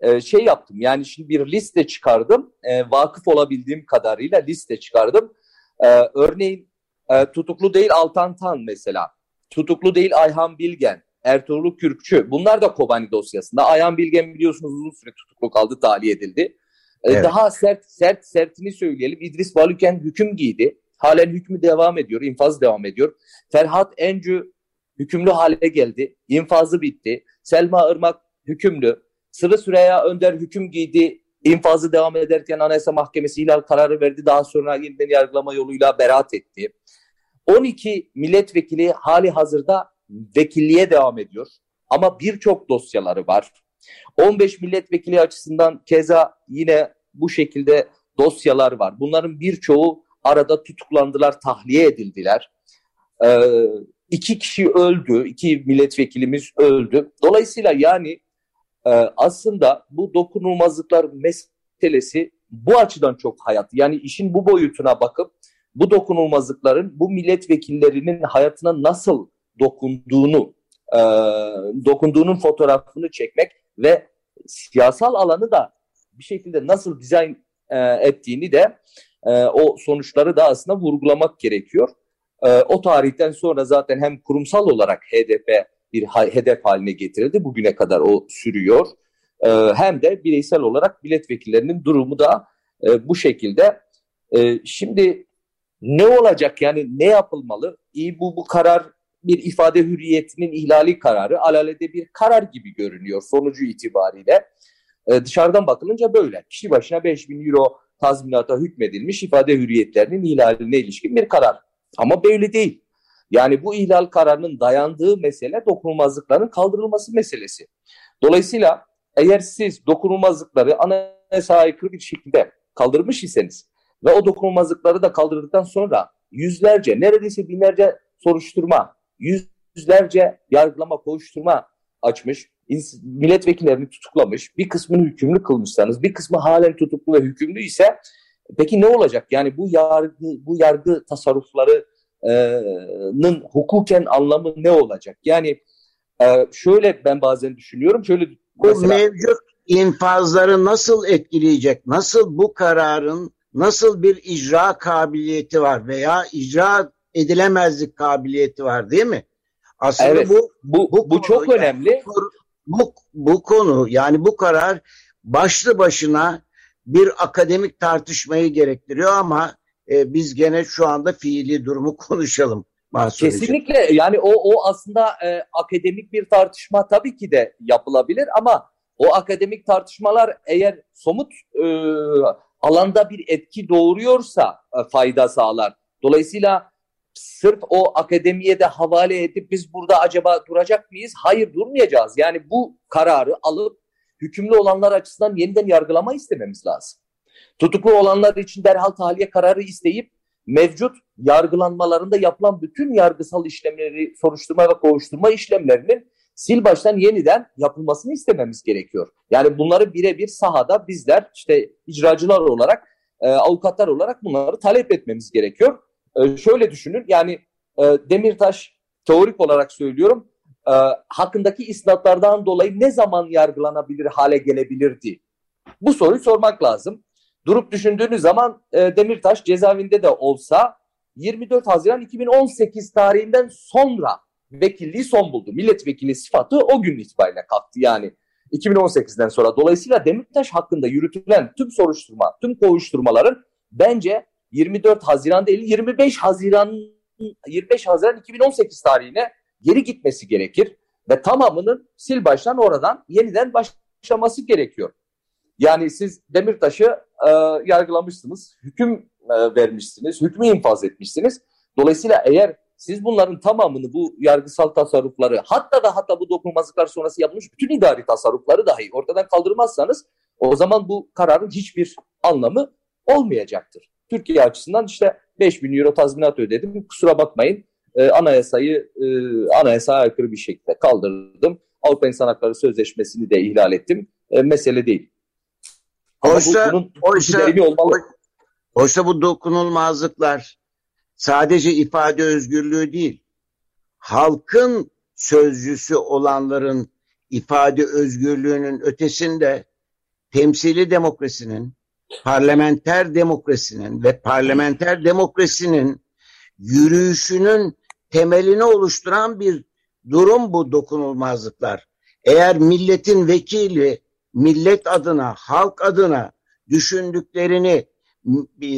e, şey yaptım yani şimdi bir liste çıkardım. E, vakıf olabildiğim kadarıyla liste çıkardım. E, örneğin e, tutuklu değil Altan Tan mesela. Tutuklu değil Ayhan Bilgen. Ertuğrul Kürkçü. Bunlar da Kobani dosyasında. Ayhan Bilgen biliyorsunuz uzun süre tutuklu kaldı, tahliye edildi. Ee, evet. Daha sert sert sertini söyleyelim. İdris Balüken hüküm giydi. Halen hükmü devam ediyor. infaz devam ediyor. Ferhat Encü hükümlü hale geldi. infazı bitti. Selma Irmak hükümlü. Sırı Süreyya Önder hüküm giydi. infazı devam ederken Anayasa Mahkemesi ihlal kararı verdi. Daha sonra yeniden yargılama yoluyla beraat etti. 12 milletvekili hali hazırda vekilliğe devam ediyor. Ama birçok dosyaları var. 15 milletvekili açısından keza yine bu şekilde dosyalar var. Bunların birçoğu arada tutuklandılar, tahliye edildiler. Ee, iki kişi öldü, iki milletvekilimiz öldü. Dolayısıyla yani e, aslında bu dokunulmazlıklar meselesi bu açıdan çok hayat. Yani işin bu boyutuna bakıp bu dokunulmazlıkların bu milletvekillerinin hayatına nasıl dokunduğunu, e, dokunduğunun fotoğrafını çekmek ve siyasal alanı da bir şekilde nasıl dizayn e, ettiğini de e, o sonuçları da aslında vurgulamak gerekiyor. E, o tarihten sonra zaten hem kurumsal olarak HDP bir hedef haline getirildi. Bugüne kadar o sürüyor. E, hem de bireysel olarak milletvekillerinin durumu da e, bu şekilde. E, şimdi ne olacak yani ne yapılmalı? İyi bu bu karar bir ifade hürriyetinin ihlali kararı alalede bir karar gibi görünüyor sonucu itibariyle. E, dışarıdan bakılınca böyle. Kişi başına 5000 euro tazminata hükmedilmiş ifade hürriyetlerinin ihlaline ilişkin bir karar. Ama böyle değil. Yani bu ihlal kararının dayandığı mesele dokunulmazlıkların kaldırılması meselesi. Dolayısıyla eğer siz dokunulmazlıkları anayasaya aykırı bir şekilde kaldırmış iseniz ve o dokunulmazlıkları da kaldırdıktan sonra yüzlerce, neredeyse binlerce soruşturma, yüzlerce yargılama, kovuşturma açmış, milletvekillerini tutuklamış, bir kısmını hükümlü kılmışsanız, bir kısmı halen tutuklu ve hükümlü ise peki ne olacak? Yani bu yargı, bu yargı tasarruflarının hukuken anlamı ne olacak? Yani e, şöyle ben bazen düşünüyorum, şöyle bu mesela, mevcut infazları nasıl etkileyecek? Nasıl bu kararın nasıl bir icra kabiliyeti var veya icra edilemezlik kabiliyeti var değil mi? Aslında evet, bu bu bu, bu çok yani, önemli. Bu, bu konu yani bu karar başlı başına bir akademik tartışmayı gerektiriyor ama e, biz gene şu anda fiili durumu konuşalım. Kesinlikle yani o o aslında e, akademik bir tartışma tabii ki de yapılabilir ama o akademik tartışmalar eğer somut e, alanda bir etki doğuruyorsa e, fayda sağlar. Dolayısıyla sırf o akademiye de havale edip biz burada acaba duracak mıyız? Hayır durmayacağız. Yani bu kararı alıp hükümlü olanlar açısından yeniden yargılama istememiz lazım. Tutuklu olanlar için derhal tahliye kararı isteyip mevcut yargılanmalarında yapılan bütün yargısal işlemleri, soruşturma ve kovuşturma işlemlerinin sil baştan yeniden yapılmasını istememiz gerekiyor. Yani bunları birebir sahada bizler işte icracılar olarak, e, avukatlar olarak bunları talep etmemiz gerekiyor. E, şöyle düşünün yani e, Demirtaş teorik olarak söylüyorum e, hakkındaki isnatlardan dolayı ne zaman yargılanabilir hale gelebilirdi? Bu soruyu sormak lazım. Durup düşündüğünüz zaman e, Demirtaş cezaevinde de olsa 24 Haziran 2018 tarihinden sonra vekilliği son buldu. Milletvekili sıfatı o gün itibariyle kalktı yani 2018'den sonra. Dolayısıyla Demirtaş hakkında yürütülen tüm soruşturma, tüm kovuşturmaların bence 24 Haziran değil 25 Haziran 25 Haziran 2018 tarihine geri gitmesi gerekir ve tamamının sil baştan oradan yeniden başlaması gerekiyor. Yani siz Demirtaş'ı e, yargılamışsınız, hüküm e, vermişsiniz, hükmü infaz etmişsiniz. Dolayısıyla eğer siz bunların tamamını bu yargısal tasarrufları hatta da hatta bu dokunulmazlıklar sonrası yapılmış bütün idari tasarrufları dahi ortadan kaldırmazsanız o zaman bu kararın hiçbir anlamı olmayacaktır. Türkiye açısından işte 5 bin euro tazminat ödedim. Kusura bakmayın e, anayasayı e, anayasaya aykırı bir şekilde kaldırdım. Avrupa İnsan Hakları Sözleşmesi'ni de ihlal ettim. E, mesele değil. oysa, bu, bunun oysa, olmalı. oysa bu dokunulmazlıklar sadece ifade özgürlüğü değil, halkın sözcüsü olanların ifade özgürlüğünün ötesinde temsili demokrasinin, parlamenter demokrasinin ve parlamenter demokrasinin yürüyüşünün temelini oluşturan bir durum bu dokunulmazlıklar. Eğer milletin vekili millet adına, halk adına düşündüklerini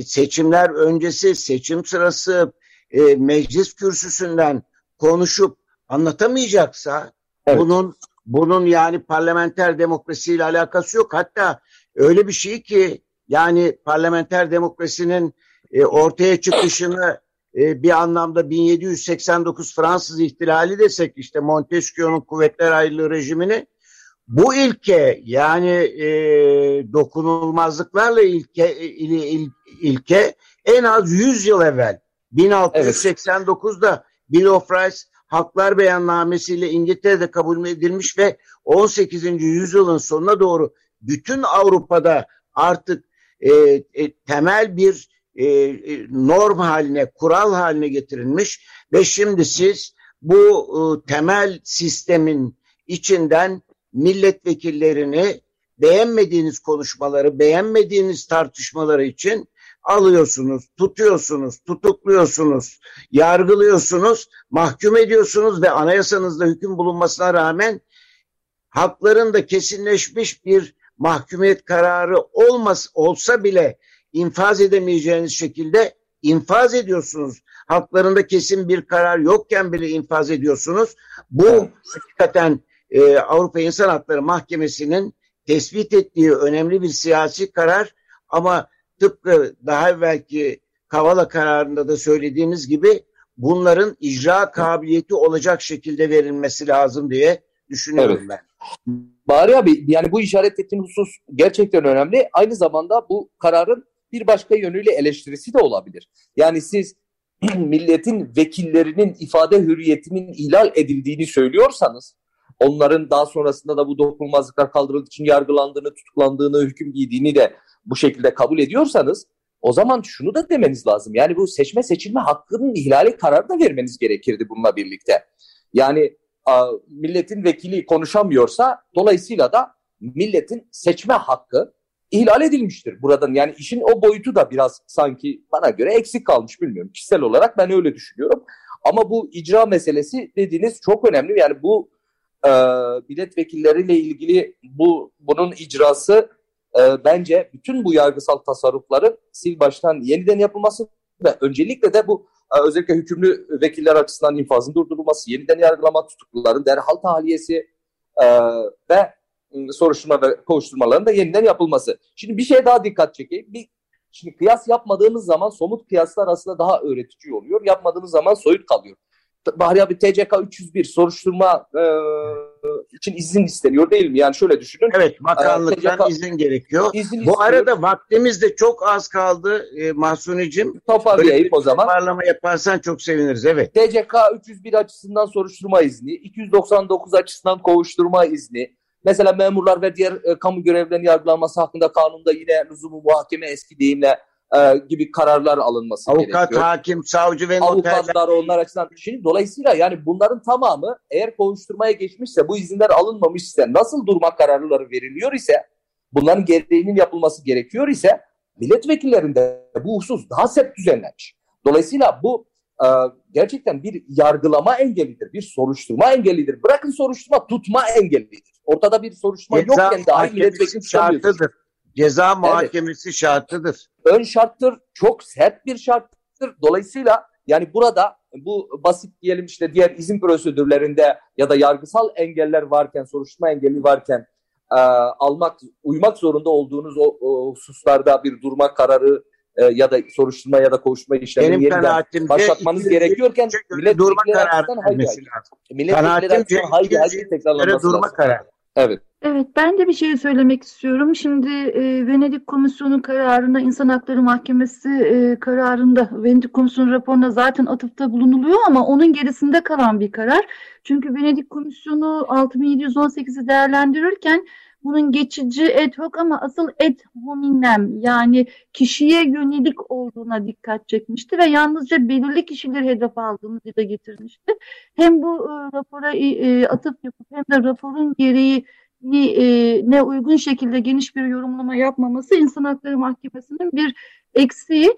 seçimler öncesi, seçim sırası, e, meclis kürsüsünden konuşup anlatamayacaksa evet. bunun bunun yani parlamenter demokrasiyle alakası yok. Hatta öyle bir şey ki yani parlamenter demokrasinin e, ortaya çıkışını e, bir anlamda 1789 Fransız ihtilali desek işte Montesquieu'nun kuvvetler ayrılığı rejimini bu ilke yani e, dokunulmazlıklarla ilke, il, il, ilke en az 100 yıl evvel 1689'da evet. Bill of Rights Haklar Beyannamesi İngiltere'de kabul edilmiş ve 18. yüzyılın sonuna doğru bütün Avrupa'da artık e, e, temel bir e, e, norm haline, kural haline getirilmiş ve şimdi siz bu e, temel sistemin içinden milletvekillerini beğenmediğiniz konuşmaları, beğenmediğiniz tartışmaları için alıyorsunuz, tutuyorsunuz, tutukluyorsunuz, yargılıyorsunuz, mahkum ediyorsunuz ve anayasanızda hüküm bulunmasına rağmen hakların da kesinleşmiş bir mahkumiyet kararı olmaz olsa bile infaz edemeyeceğiniz şekilde infaz ediyorsunuz. Haklarında kesin bir karar yokken bile infaz ediyorsunuz. Bu evet. hakikaten e, Avrupa İnsan Hakları Mahkemesi'nin tespit ettiği önemli bir siyasi karar ama tıpkı daha evvelki Kavala kararında da söylediğiniz gibi bunların icra kabiliyeti olacak şekilde verilmesi lazım diye düşünüyorum evet. ben. Bari abi yani bu işaret ettiğin husus gerçekten önemli. Aynı zamanda bu kararın bir başka yönüyle eleştirisi de olabilir. Yani siz milletin vekillerinin ifade hürriyetinin ihlal edildiğini söylüyorsanız onların daha sonrasında da bu dokunulmazlıklar kaldırıldığı için yargılandığını, tutuklandığını, hüküm giydiğini de bu şekilde kabul ediyorsanız o zaman şunu da demeniz lazım. Yani bu seçme seçilme hakkının ihlali kararı da vermeniz gerekirdi bununla birlikte. Yani milletin vekili konuşamıyorsa dolayısıyla da milletin seçme hakkı ihlal edilmiştir buradan. Yani işin o boyutu da biraz sanki bana göre eksik kalmış bilmiyorum. Kişisel olarak ben öyle düşünüyorum. Ama bu icra meselesi dediğiniz çok önemli. Yani bu e, milletvekilleriyle ilgili bu bunun icrası e, bence bütün bu yargısal tasarrufların sil baştan yeniden yapılması ve öncelikle de bu özellikle hükümlü vekiller açısından infazın durdurulması, yeniden yargılama tutukluların derhal tahliyesi e, ve e, soruşturma ve kovuşturmaların da yeniden yapılması. Şimdi bir şey daha dikkat çekeyim. Bir, şimdi kıyas yapmadığınız zaman somut kıyaslar aslında daha öğretici oluyor. Yapmadığınız zaman soyut kalıyor. Bahri abi TCK 301 soruşturma e, için izin isteniyor değil mi? Yani şöyle düşünün. Evet bakanlıktan TCK, izin gerekiyor. Izin Bu istiyor. arada vaktimiz de çok az kaldı e, Mahsuni'cim. Toparlayayım o zaman. Toparlama yaparsan çok seviniriz evet. TCK 301 açısından soruşturma izni, 299 açısından kovuşturma izni, Mesela memurlar ve diğer e, kamu görevlerinin yargılanması hakkında kanunda yine lüzumu muhakeme eski deyimle e, gibi kararlar alınması Avukat, gerekiyor. Avukat, hakim, savcı ve Avukatlar onlar açısından. Şimdi dolayısıyla yani bunların tamamı eğer kovuşturmaya geçmişse bu izinler alınmamışsa nasıl durma kararları veriliyor ise bunların gereğinin yapılması gerekiyor ise milletvekillerinde bu husus daha sert düzenlenmiş. Dolayısıyla bu e, gerçekten bir yargılama engelidir, bir soruşturma engelidir. Bırakın soruşturma, tutma engelidir. Ortada bir soruşturma Ceza yokken dahi milletvekili şartıdır. Ceza muhakemesi evet. şartıdır. Ön şarttır, çok sert bir şarttır. Dolayısıyla yani burada bu basit diyelim işte diğer izin prosedürlerinde ya da yargısal engeller varken, soruşturma engeli varken e, almak, uymak zorunda olduğunuz o, o hususlarda bir durma kararı e, ya da soruşturma ya da kovuşma işlemini yeniden başlatmanız gerekiyorken milletvekilleri açısından haydi haydi. Milletvekilleri haydi haydi tekrarlanması durma lazım. kararı. Evet. Evet, ben de bir şey söylemek istiyorum. Şimdi e, Venedik Komisyonu kararında, İnsan Hakları Mahkemesi e, kararında, Venedik Komisyonu raporuna zaten atıfta bulunuluyor ama onun gerisinde kalan bir karar. Çünkü Venedik Komisyonu 6718'i değerlendirirken bunun geçici ad hoc ama asıl ad hominem yani kişiye yönelik olduğuna dikkat çekmişti ve yalnızca belirli kişileri hedef aldığını dile getirmişti. Hem bu e, rapora e, atıf yapıp hem de raporun gereği e, ne uygun şekilde geniş bir yorumlama yapmaması İnsan Hakları Mahkemesi'nin bir eksiği.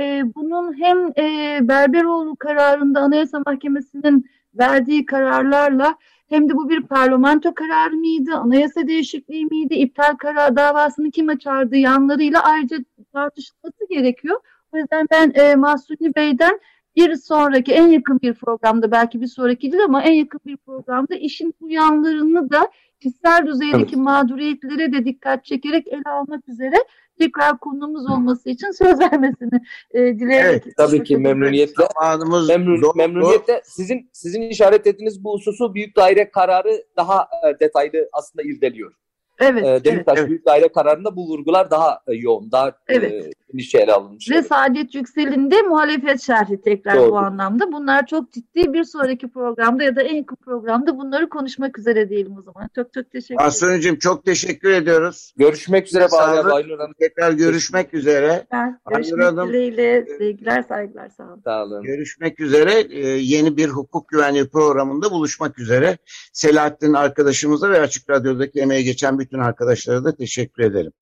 E, bunun hem e, Berberoğlu kararında Anayasa Mahkemesi'nin verdiği kararlarla hem de bu bir parlamento kararı mıydı, anayasa değişikliği miydi, iptal karar davasını kim açardı yanlarıyla ayrıca tartışılması gerekiyor. O yüzden ben e, Mahsuni Bey'den bir sonraki en yakın bir programda belki bir sonraki değil ama en yakın bir programda işin bu yanlarını da kişisel düzeydeki evet. mağduriyetlere de dikkat çekerek ele almak üzere tekrar konuğumuz olması için söz vermesini e, dileyerek. Evet, tabii ki memnuniyetle. Zamanımız Memnun, memnuniyetle sizin sizin işaret ettiğiniz bu hususu büyük daire kararı daha e, detaylı aslında irdeliyor. Evet. E, Demirtaş evet. Büyük Daire kararında bu vurgular daha e, yoğun, daha evet. e, geniş ele alınmış. Ve Saadet Yüksel'in de muhalefet şerhi tekrar Doğru. bu anlamda. Bunlar çok ciddi bir sonraki programda ya da en yakın programda bunları konuşmak üzere diyelim o zaman. Çok çok teşekkür ederim. Aslı'cığım çok teşekkür ediyoruz. Görüşmek üzere Bahar Aynur Hanım. Tekrar görüşmek üzere. Görüşmek Hanım, dileğiyle sevgiler saygılar sağ olun. Sağ olun. Görüşmek üzere. Ee, yeni bir hukuk güvenliği programında buluşmak üzere. Selahattin arkadaşımıza ve Açık Radyo'daki emeği geçen bütün arkadaşlara da teşekkür ederim.